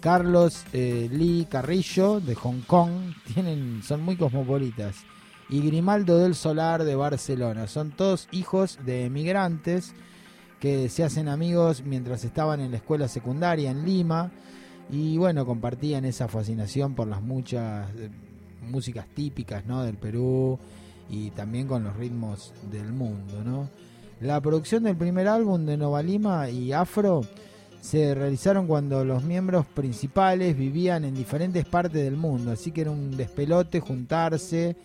Carlos eh, Lee Carrillo de Hong Kong, tienen, son muy cosmopolitas, y Grimaldo del Solar de Barcelona. Son todos hijos de emigrantes que se hacen amigos mientras estaban en la escuela secundaria en Lima y bueno, compartían esa fascinación por las muchas eh, músicas típicas ¿no? del Perú y también con los ritmos del mundo. ¿no? La producción del primer álbum de Nova Lima y Afro se realizaron cuando los miembros principales vivían en diferentes partes del mundo, así que era un despelote juntarse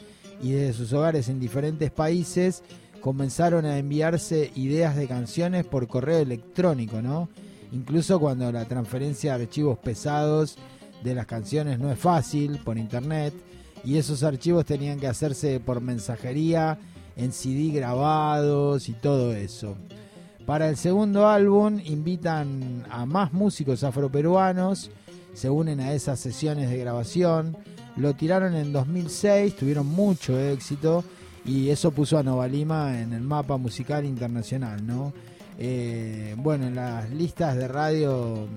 y desde sus hogares en diferentes países comenzaron a enviarse ideas de canciones por correo electrónico, ¿no? Incluso cuando la transferencia de archivos pesados de las canciones no es fácil por internet y esos archivos tenían que hacerse por mensajería en CD grabados y todo eso. Para el segundo álbum invitan a más músicos afroperuanos, se unen a esas sesiones de grabación, lo tiraron en 2006, tuvieron mucho éxito y eso puso a Nova Lima en el mapa musical internacional, ¿no? Eh, bueno, en las listas de radio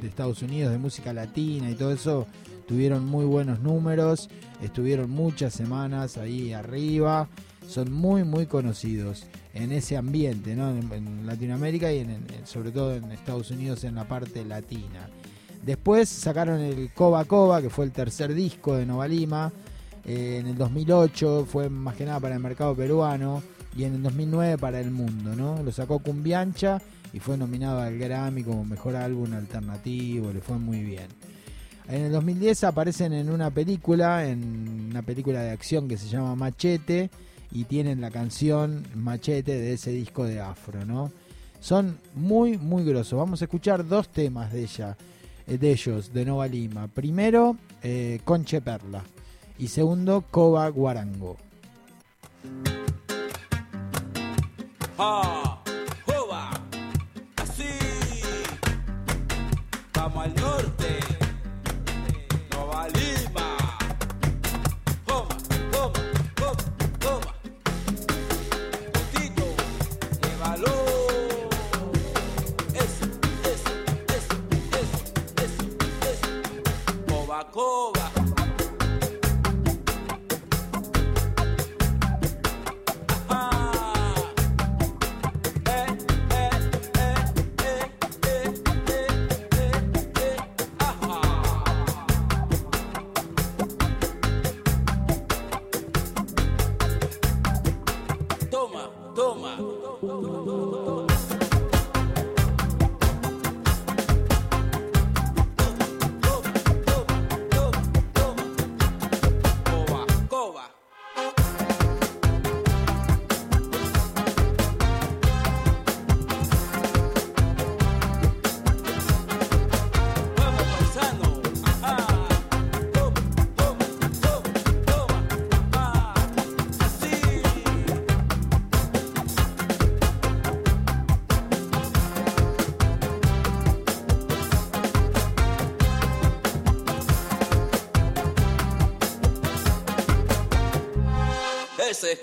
de Estados Unidos de música latina y todo eso tuvieron muy buenos números, estuvieron muchas semanas ahí arriba, son muy muy conocidos en ese ambiente, ¿no? en, Latinoamérica y en, en- sobre todo en Estados Unidos en la parte latina. Después sacaron el Coba Coba, que fue el tercer disco de Nova Lima. Eh, en el 2008 fue más que nada para el mercado peruano y en el 2009 para el mundo, ¿no? Lo sacó Cumbiancha y fue nominado al Grammy como mejor álbum alternativo, le fue muy bien. En el 2010 aparecen en una película, en una película de acción que se llama Machete y tienen la canción Machete de ese disco de Afro, ¿no? Son muy, muy grosos. Vamos a escuchar dos temas de ella, eh, de ellos, de Nova Lima. Primero, eh, Conche Perla. Y segundo, Coba Guarango. Ah, joba, así. Vamos al norte, Nueva Lima. Toma, toma, toma, toma. Tito, llévalo. Eso, eso, eso, eso, eso, eso. Coba, coba. Ese es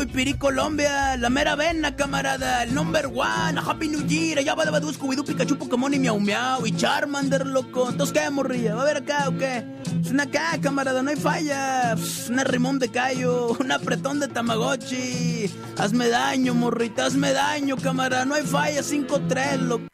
Wipirí Colombia, la mera vena, camarada, el number one, a Happy New Year, allá va de Badu, Scooby-Doo, Pikachu, Pokémon y Miau Miau, y Charmander, loco. Entonces, ¿qué, morrilla? ¿Va a ver acá o qué? Es una acá, camarada, no hay falla. Pss, Una rimón de callo, un apretón de Tamagotchi. Hazme daño, morrita, hazme daño, camarada, no hay falla, 5-3, loco.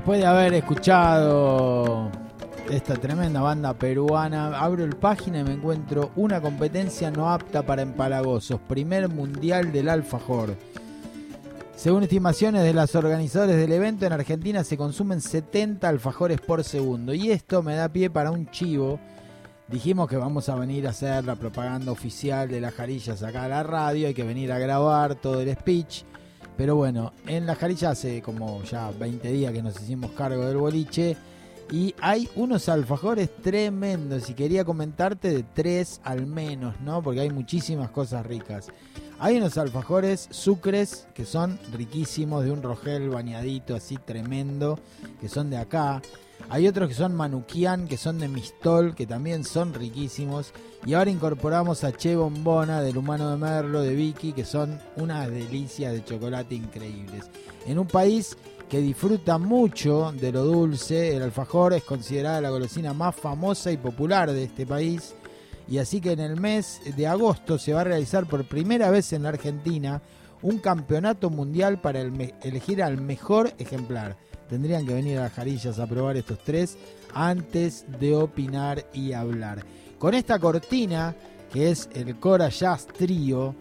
Después de haber escuchado esta tremenda banda peruana, abro el página y me encuentro una competencia no apta para empalagosos, primer mundial del alfajor. Según estimaciones de los organizadores del evento, en Argentina se consumen 70 alfajores por segundo. Y esto me da pie para un chivo. Dijimos que vamos a venir a hacer la propaganda oficial de las jarillas acá a la radio. Hay que venir a grabar todo el speech. Pero bueno, en la Jarilla hace como ya 20 días que nos hicimos cargo del boliche y hay unos alfajores tremendos y quería comentarte de tres al menos, ¿no? Porque hay muchísimas cosas ricas. Hay unos alfajores sucres que son riquísimos, de un rogel bañadito así tremendo, que son de acá. Hay otros que son manuquian, que son de Mistol, que también son riquísimos. Y ahora incorporamos a Che Bombona, del Humano de Merlo, de Vicky, que son unas delicias de chocolate increíbles. En un país que disfruta mucho de lo dulce, el alfajor es considerada la golosina más famosa y popular de este país. Y así que en el mes de agosto se va a realizar por primera vez en la Argentina un campeonato mundial para elegir al mejor ejemplar. Tendrían que venir a las Jarillas a probar estos tres antes de opinar y hablar. Con esta cortina, que es el Cora Jazz Trio,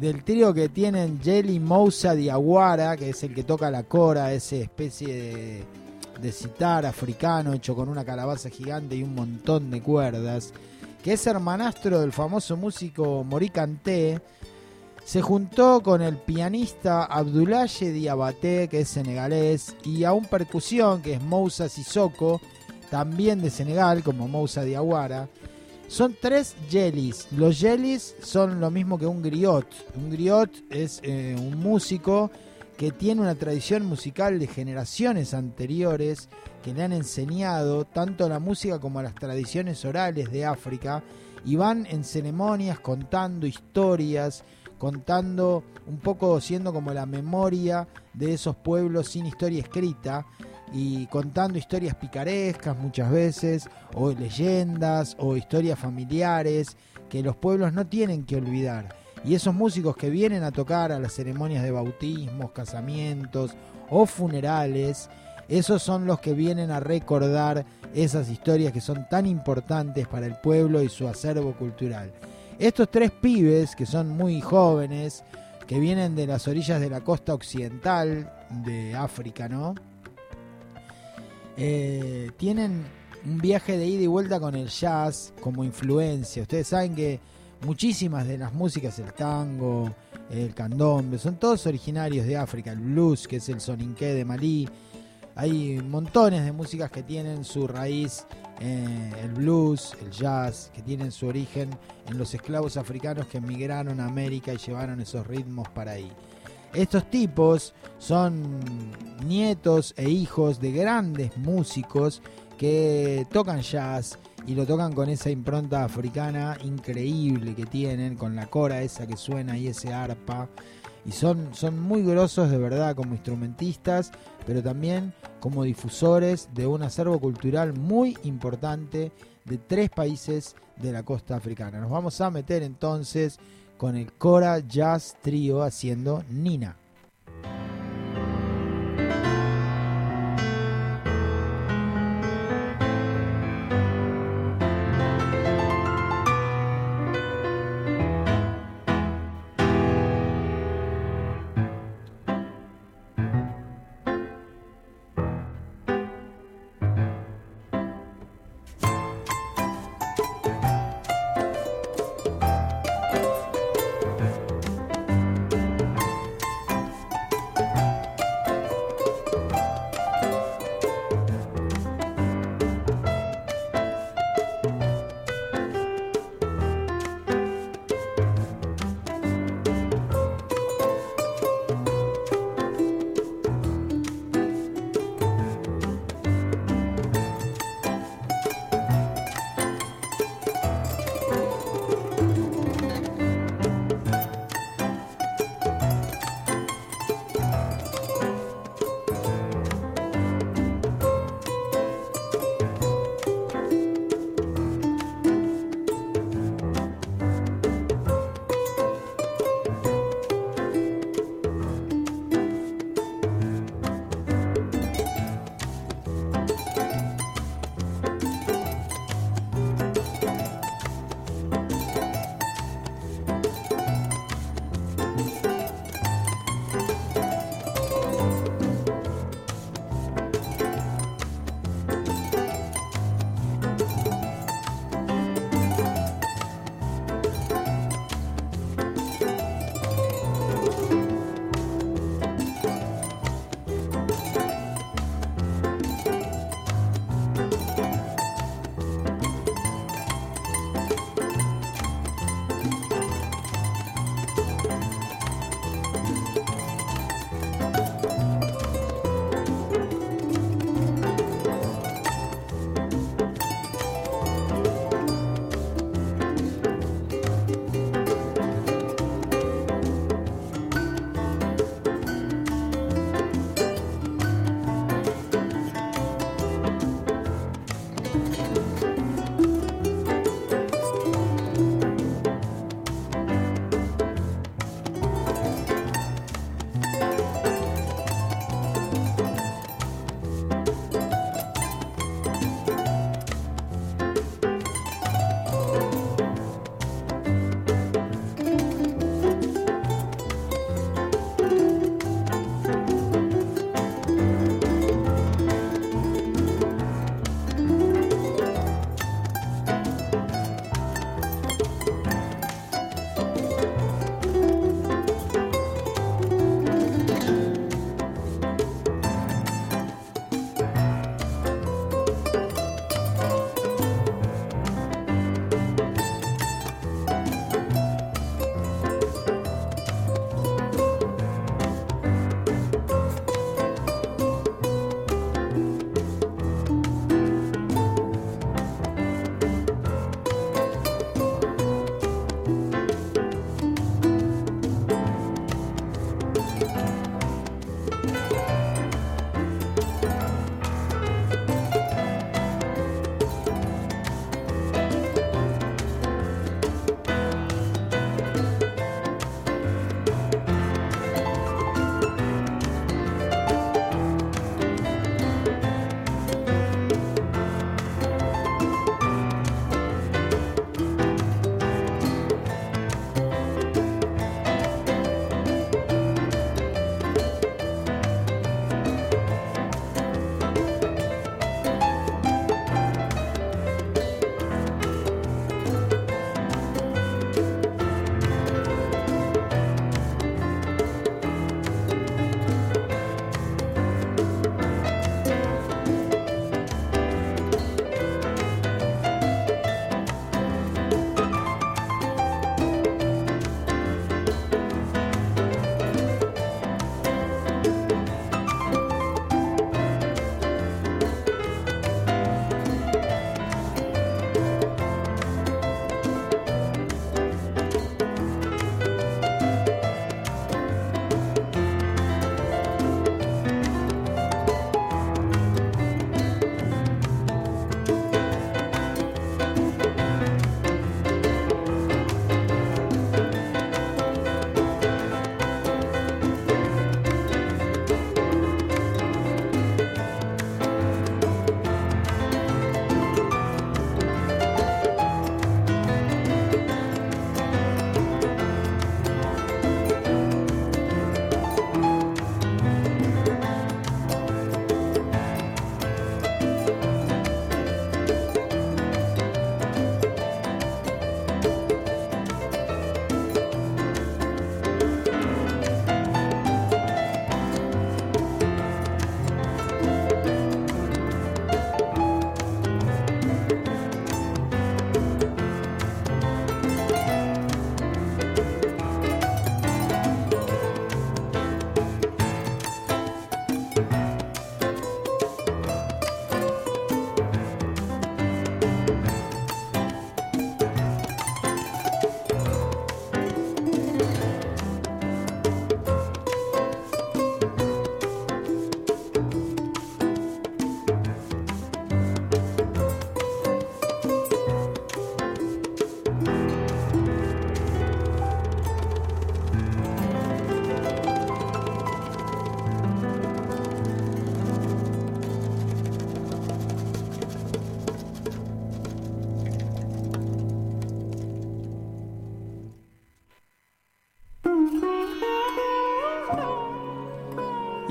del trío que tienen Jelly Moussa Diaguara, que es el que toca la cora, esa especie de, de sitar africano hecho con una calabaza gigante y un montón de cuerdas, que es hermanastro del famoso músico Mori Kanté, se juntó con el pianista Abdoulaye Diabaté, que es senegalés, y a un percusión, que es Moussa Sissoko, también de Senegal, como Moussa Diawara. Son tres jellies. Los jellies son lo mismo que un griot. Un griot es eh, un músico que tiene una tradición musical de generaciones anteriores que le han enseñado tanto la música como las tradiciones orales de África y van en ceremonias contando historias, contando un poco siendo como la memoria de esos pueblos sin historia escrita y contando historias picarescas muchas veces, o leyendas, o historias familiares que los pueblos no tienen que olvidar. Y esos músicos que vienen a tocar a las ceremonias de bautismos, casamientos o funerales, esos son los que vienen a recordar esas historias que son tan importantes para el pueblo y su acervo cultural. Estos tres pibes, que son muy jóvenes, que vienen de las orillas de la costa occidental de África, ¿no? Eh, tienen un viaje de ida y vuelta con el jazz como influencia. Ustedes saben que muchísimas de las músicas, el tango, el candombe, son todos originarios de África. El blues, que es el soninké de Malí. Hay montones de músicas que tienen su raíz eh, el blues, el jazz, que tienen su origen en los esclavos africanos que emigraron a América y llevaron esos ritmos para ahí. Estos tipos son nietos e hijos de grandes músicos que tocan jazz y lo tocan con esa impronta africana increíble que tienen, con la cora esa que suena y ese arpa. Y son, son muy grosos de verdad como instrumentistas, pero también como difusores de un acervo cultural muy importante de tres países de la costa africana. Nos vamos a meter entonces con el Cora Jazz Trio haciendo Nina.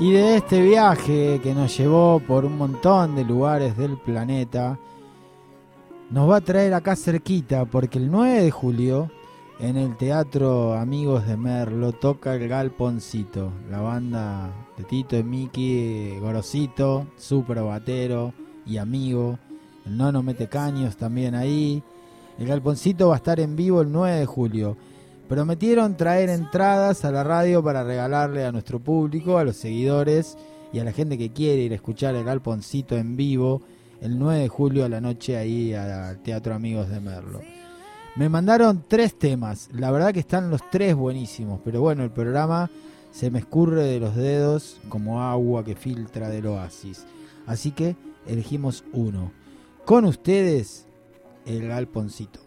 Y de este viaje que nos llevó por un montón de lugares del planeta, nos va a traer acá cerquita, porque el 9 de julio, en el Teatro Amigos de Merlo, toca el Galponcito, la banda de Tito y Miki, Gorosito, super batero y amigo. El Nono Mete Caños también ahí. El Galponcito va a estar en vivo el 9 de julio. Prometieron traer entradas a la radio para regalarle a nuestro público, a los seguidores y a la gente que quiere ir a escuchar el Galponcito en vivo el 9 de julio a la noche ahí al Teatro Amigos de Merlo. Me mandaron tres temas, la verdad que están los tres buenísimos, pero bueno, el programa se me escurre de los dedos como agua que filtra del oasis. Así que elegimos uno. Con ustedes, el Galponcito.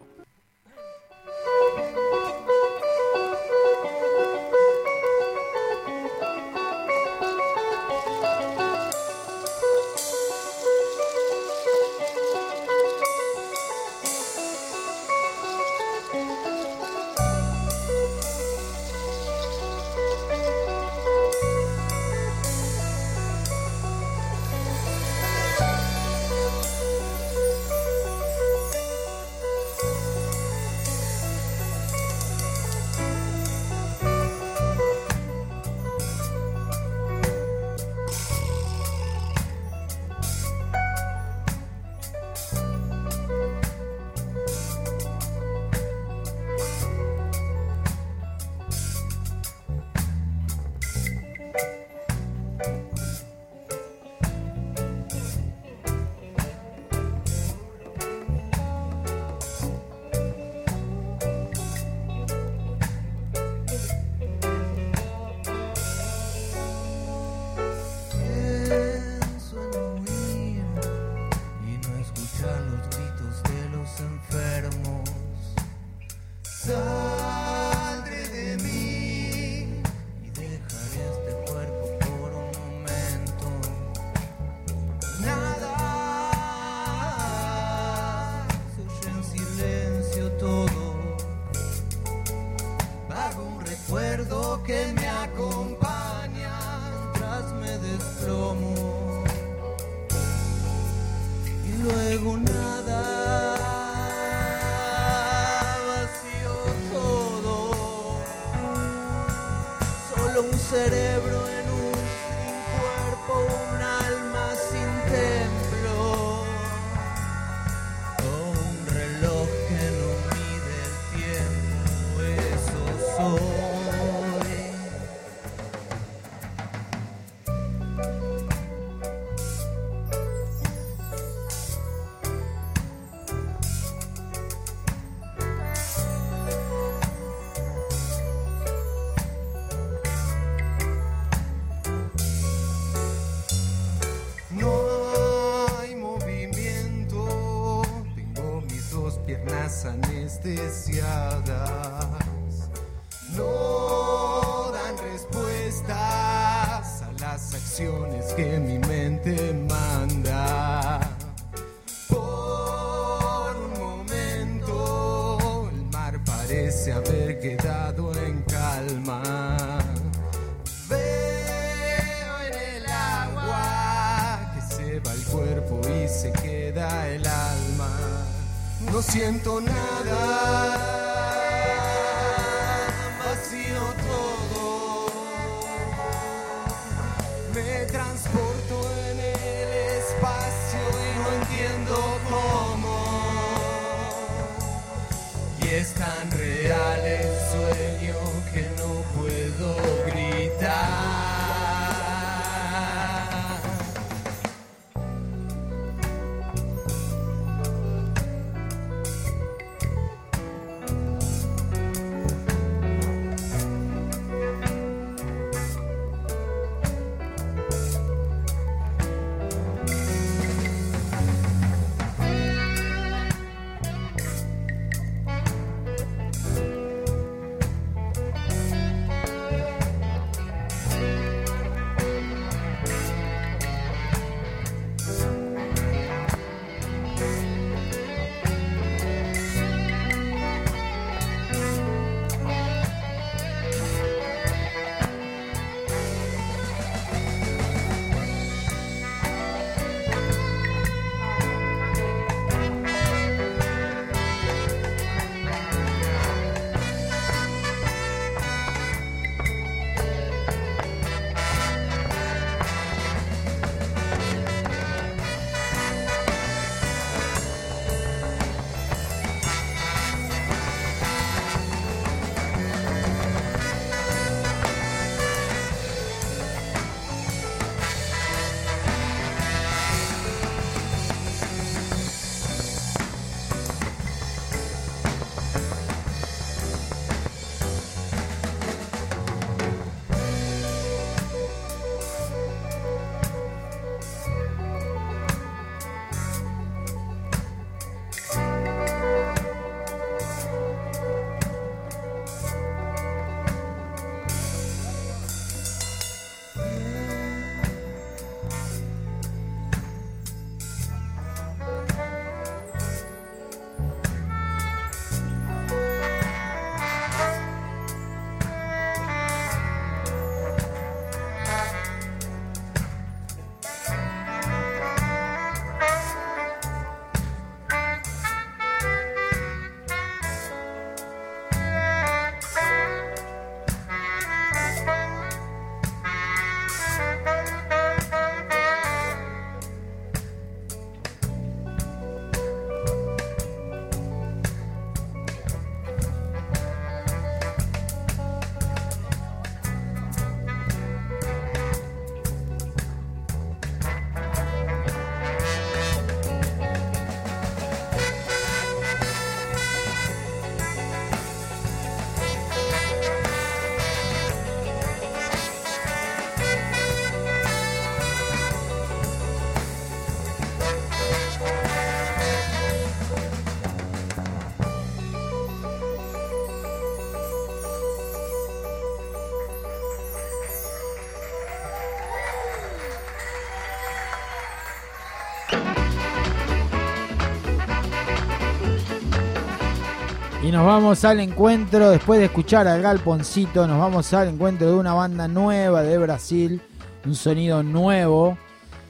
Nos vamos al encuentro, después de escuchar al Galponcito, nos vamos al encuentro de una banda nueva de Brasil, un sonido nuevo.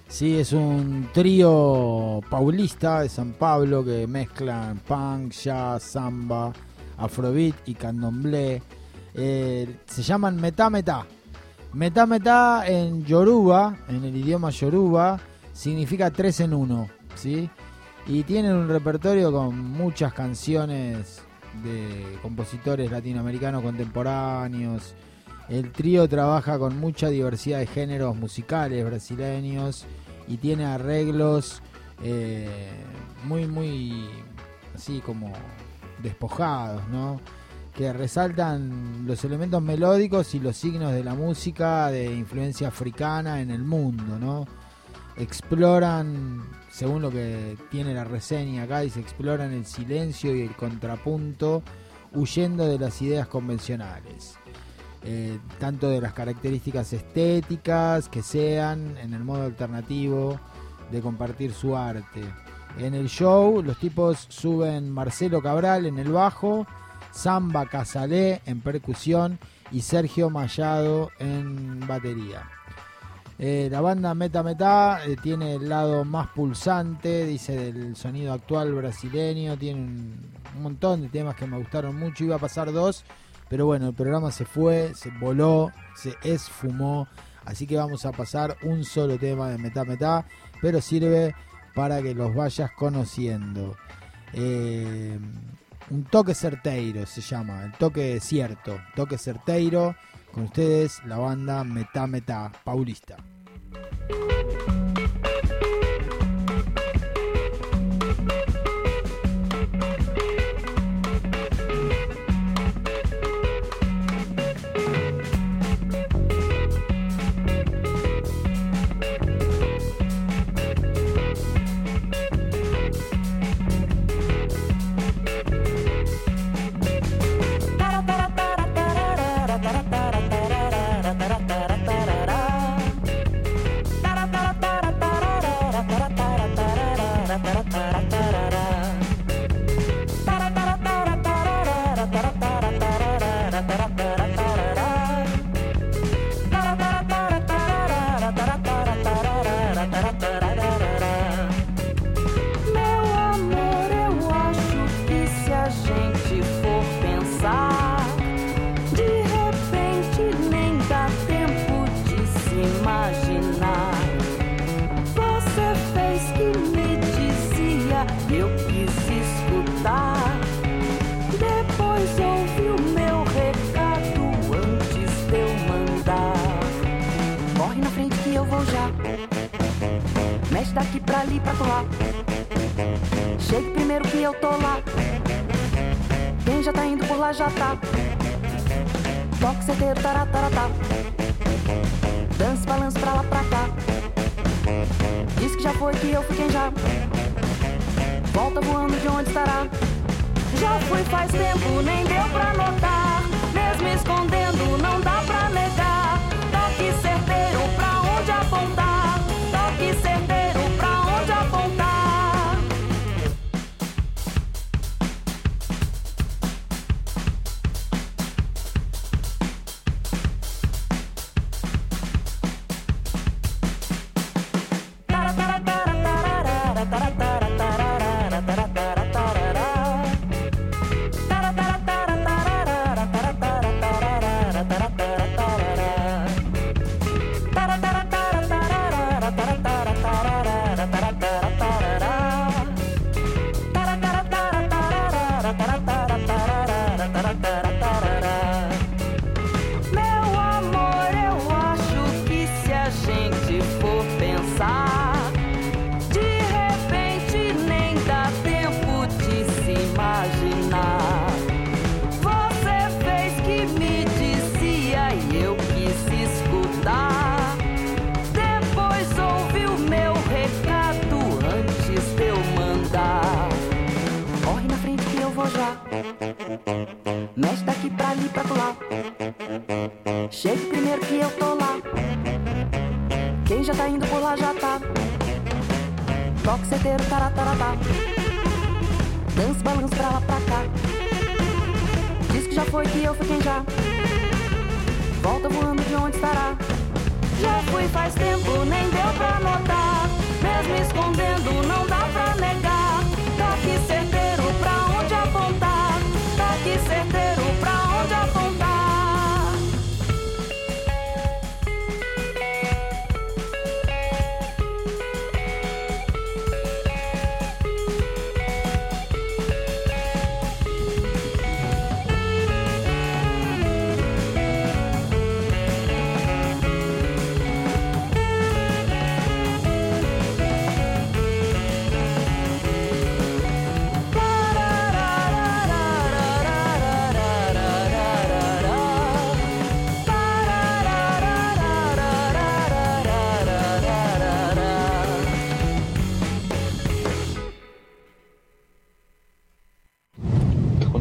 Sí, es un trío paulista de San Pablo que mezclan punk, jazz, samba, afrobeat y candomblé. Eh, se llaman Metá Metá. Metá Metá en Yoruba, en el idioma Yoruba, significa tres en uno, ¿sí? Y tienen un repertorio con muchas canciones de compositores latinoamericanos contemporáneos. El trío trabaja con mucha diversidad de géneros musicales brasileños y tiene arreglos eh, muy, muy así como despojados, ¿no? Que resaltan los elementos melódicos y los signos de la música de influencia africana en el mundo, ¿no? Exploran, según lo que tiene la reseña acá, exploran el silencio y el contrapunto huyendo de las ideas convencionales. Eh, tanto de las características estéticas que sean en el modo alternativo de compartir su arte. En el show los tipos suben Marcelo Cabral en el bajo, Samba Casalé en percusión y Sergio Mayado en batería. Eh, la banda Meta Meta eh, tiene el lado más pulsante, dice, del sonido actual brasileño. Tiene un, montón de temas que me gustaron mucho. Iba a pasar dos, pero bueno, el programa se fue, se voló, se esfumó. Así que vamos a pasar un solo tema de Meta Meta, pero sirve para que los vayas conociendo. Eh, un toque certeiro se llama, el toque cierto, toque certeiro. Con ustedes la banda Meta Meta Paulista. Thank you.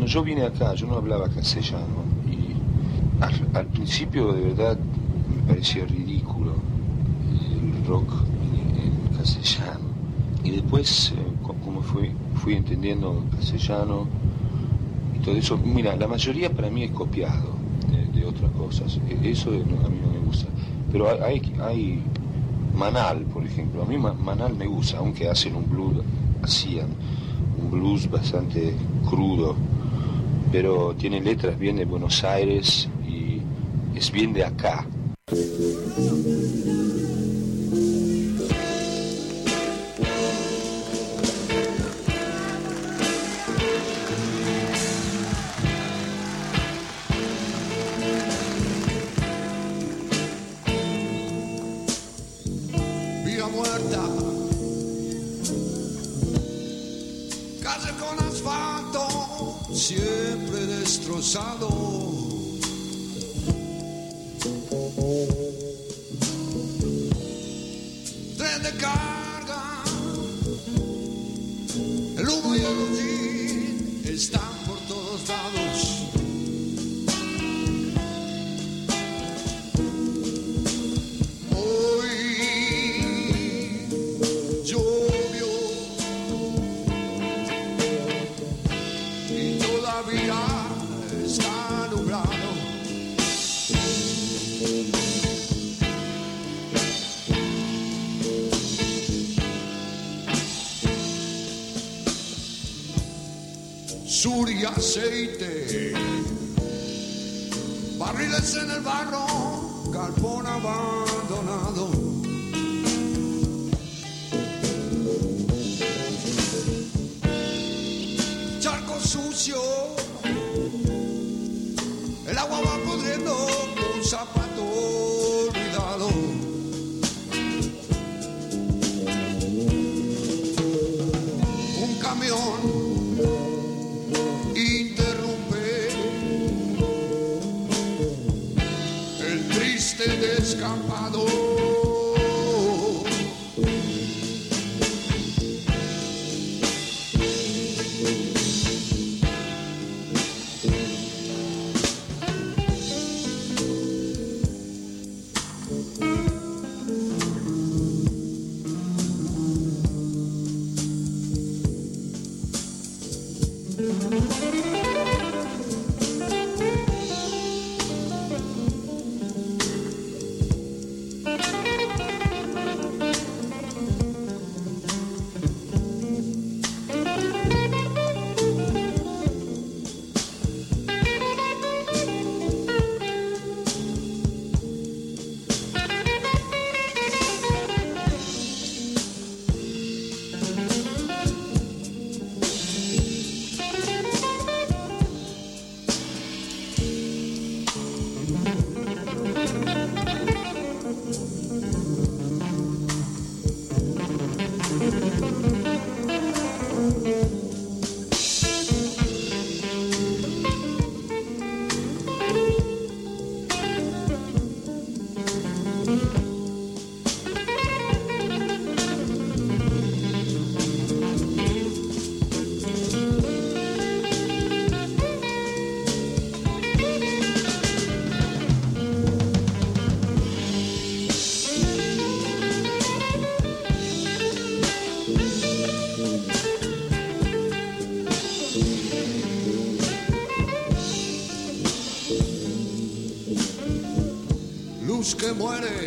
Yo vine acá, yo no hablaba castellano y al, principio de verdad me parecía ridículo el rock castellano. Y después, eh, co- como fui, fui entendiendo castellano y todo eso, mira, la mayoría para mí es copiado de, de otras cosas. E- Eso a mí no me gusta. Pero hay, hay, Manal, por ejemplo. A mí Ma- Manal me gusta, aunque hacen un blues, hacían un blues bastante crudo, pero tiene letras bien de Buenos Aires y es bien de acá. Destrozado. Muere.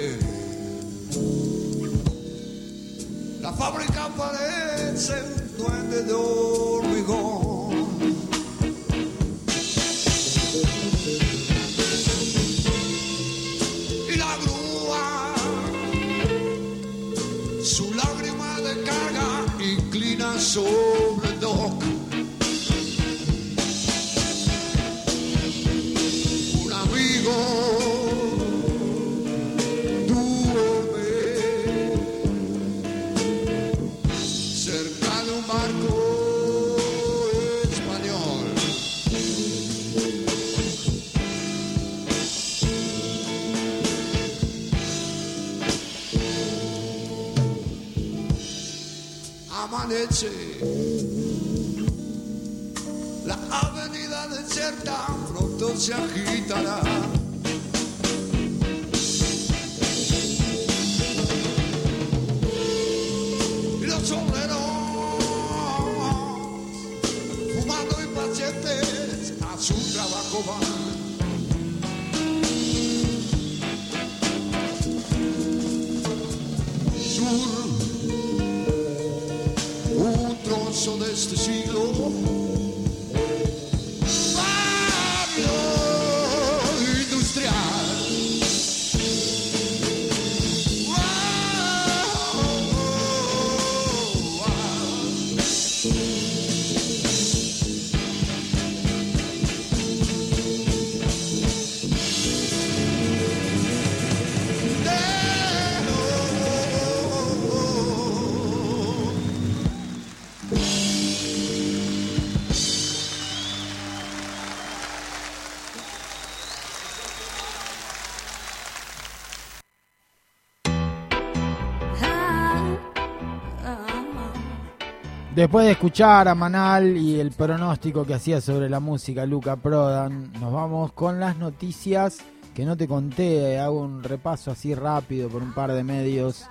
Después de escuchar a Manal y el pronóstico que hacía sobre la música Luca Prodan, nos vamos con las noticias que no te conté. Hago un repaso así rápido por un par de medios.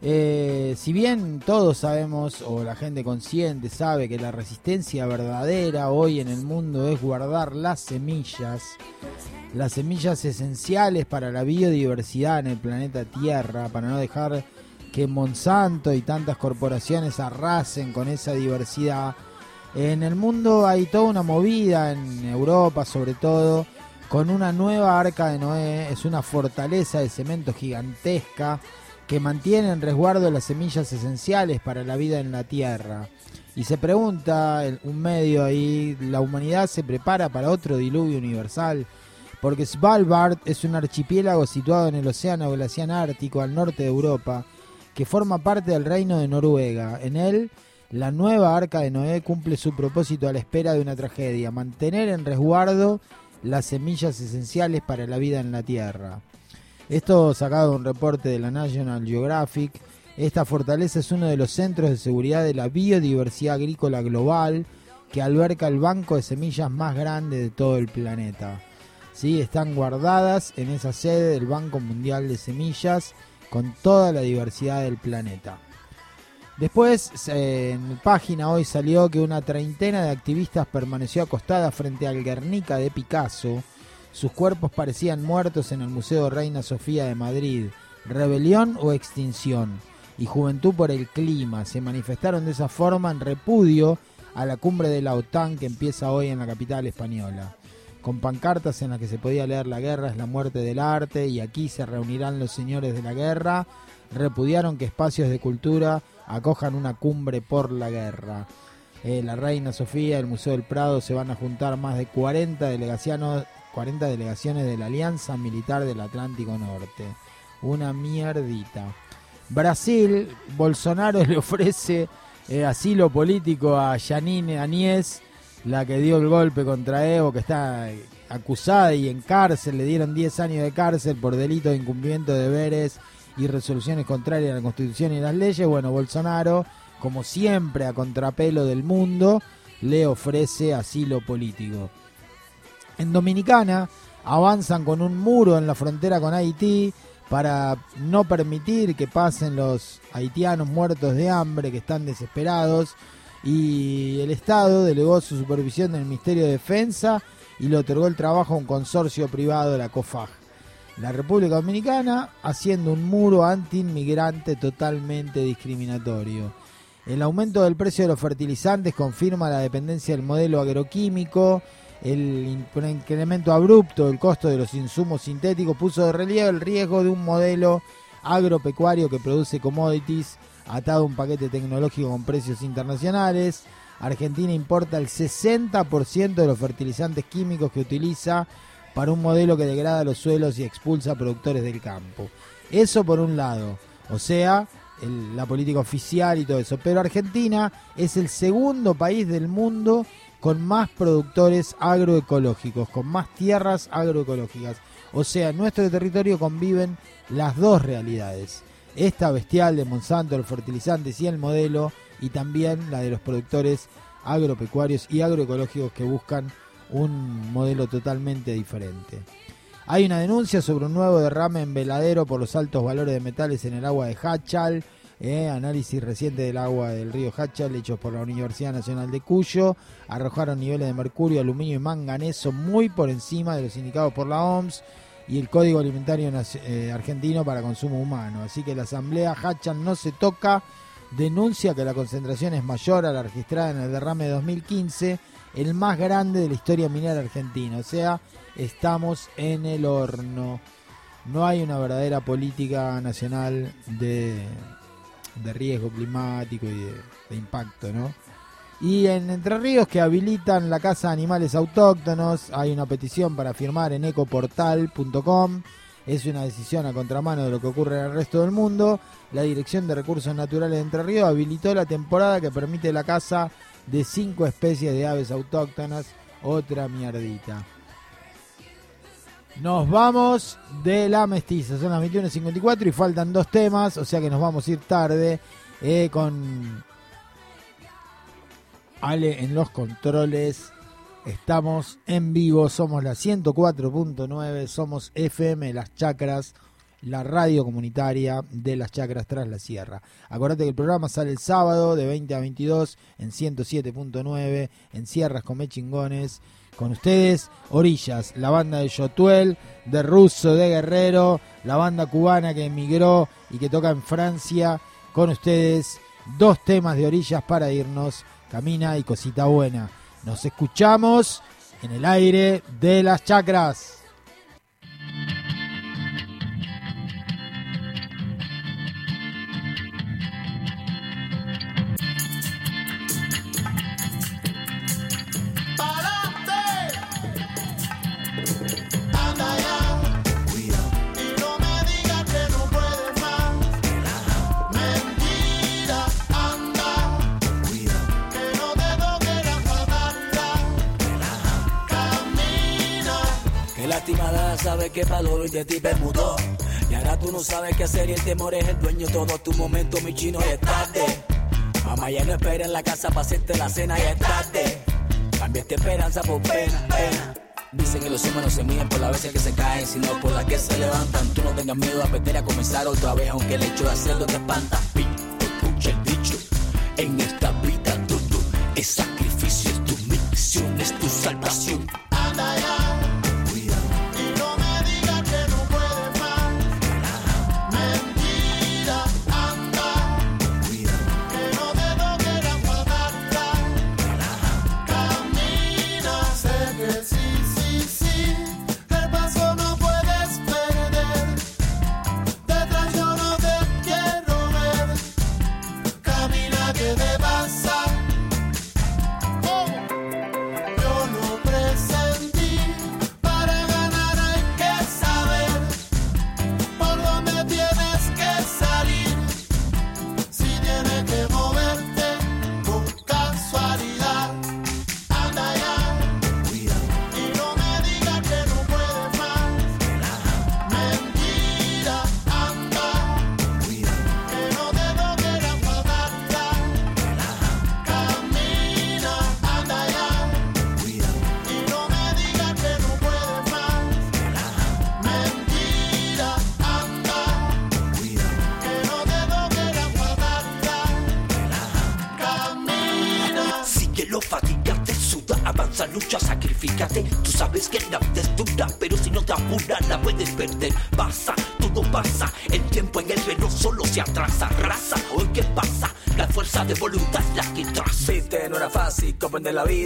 Eh, si bien todos sabemos, o la gente consciente sabe que la resistencia verdadera hoy en el mundo es guardar las semillas, las semillas esenciales para la biodiversidad en el planeta Tierra, para no dejar que Monsanto y tantas corporaciones arrasen con esa diversidad. En el mundo hay toda una movida, en Europa sobre todo, con una nueva arca de Noé. Es una fortaleza de cemento gigantesca que mantiene en resguardo las semillas esenciales para la vida en la Tierra. Y se pregunta un medio ahí, ¿la humanidad se prepara para otro diluvio universal? Porque Svalbard es un archipiélago situado en el Océano Glaciar Ártico al norte de Europa, que forma parte del reino de Noruega. En él, la nueva arca de Noé cumple su propósito a la espera de una tragedia, mantener en resguardo las semillas esenciales para la vida en la Tierra. Esto sacado de un reporte de la National Geographic. Esta fortaleza es uno de los centros de seguridad de la biodiversidad agrícola global que alberga el banco de semillas más grande de todo el planeta. ¿Sí? Están guardadas en esa sede del Banco Mundial de Semillas con toda la diversidad del planeta. Después, eh, en página hoy salió que una treintena de activistas permaneció acostada frente al Guernica de Picasso. Sus cuerpos parecían muertos en el Museo Reina Sofía de Madrid. Rebelión o extinción. Y Juventud por el Clima. Se manifestaron de esa forma en repudio a la cumbre de la OTAN que empieza hoy en la capital española. Con pancartas en las que se podía leer la guerra es la muerte del arte y aquí se reunirán los señores de la guerra. Repudiaron que espacios de cultura acojan una cumbre por la guerra. Eh, la Reina Sofía, el Museo del Prado se van a juntar más de 40 delegaciones, 40 delegaciones de la Alianza Militar del Atlántico Norte. Una mierdita. Brasil, Bolsonaro le ofrece eh, asilo político a Janine Añez, la que dio el golpe contra Evo, que está acusada y en cárcel, le dieron 10 años de cárcel por delito de incumplimiento de deberes y resoluciones contrarias a la Constitución y las leyes. Bueno, Bolsonaro, como siempre a contrapelo del mundo, le ofrece asilo político. En Dominicana avanzan con un muro en la frontera con Haití para no permitir que pasen los haitianos muertos de hambre que están desesperados y el Estado delegó su supervisión del Ministerio de Defensa y le otorgó el trabajo a un consorcio privado, la COFAG. la República Dominicana haciendo un muro anti-inmigrante totalmente discriminatorio. El aumento del precio de los fertilizantes confirma la dependencia del modelo agroquímico. El incremento abrupto del costo de los insumos sintéticos puso de relieve el riesgo de un modelo agropecuario que produce commodities atado un paquete tecnológico con precios internacionales. Argentina importa el 60% de los fertilizantes químicos que utiliza para un modelo que degrada los suelos y expulsa productores del campo. Eso por un lado, o sea, la política oficial y todo eso. Pero Argentina es el segundo país del mundo con más productores agroecológicos, con más tierras agroecológicas. O sea, en nuestro territorio conviven las dos realidades. Esta bestial de Monsanto, los fertilizantes y el modelo, y también la de los productores agropecuarios y agroecológicos que buscan un modelo totalmente diferente. Hay una denuncia sobre un nuevo derrame en veladero por los altos valores de metales en el agua de Hachal. eh, análisis reciente del agua del río Hachal hechos por la Universidad Nacional de Cuyo arrojaron niveles de mercurio, aluminio y manganeso muy por encima de los indicados por la OMS y el Código Alimentario eh, Argentino para Consumo Humano. Así que la Asamblea Hachal no se toca, denuncia que la concentración es mayor a la registrada en el derrame de 2015, el más grande de la historia minera argentina. O sea, estamos en el horno. No hay una verdadera política nacional de, de riesgo climático y de impacto, ¿no? Y en Entre Ríos que habilitan la Casa de Animales Autóctonos, hay una petición para firmar en ecoportal.com. Es una decisión a contramano de lo que ocurre en el resto del mundo. La Dirección de Recursos Naturales de Entre Ríos habilitó la temporada que permite la caza de cinco especies de aves autóctonas. Otra mierdita. Nos vamos de la mestiza. Son las 21.54 y faltan dos temas, o sea que nos vamos a ir tarde eh, con Ale en los controles. Estamos en vivo, somos la 104.9, somos FM Las Chacras, la radio comunitaria de Las Chacras tras la Sierra. Acordate que el programa sale el sábado de 20 a 22 en 107.9 en Sierras con Chingones. Con ustedes, Orillas, la banda de Yotuel, de Russo, de Guerrero, la banda cubana que emigró y que toca en Francia. Con ustedes, dos temas de Orillas para irnos. Camina y cosita buena. Nos escuchamos en el aire de las chacras. Sabes que valoro y de ti permutó. Y ahora tú no sabes qué hacer y el temor es el dueño todo tu momento, mi chino, y es tarde. Mamá ya no espera en la casa para hacerte la cena, ya es tarde. Cambiaste esperanza por pena. Dicen que los no se miden por las veces que se caen, sino por las que se levantan. Tú no tengas miedo a aprender a comenzar otra vez, aunque el hecho de hacerlo te espanta. Escucha el dicho, en esta vida todo es sacrificio, es tu misión, es tu salvación. Comprender la vida.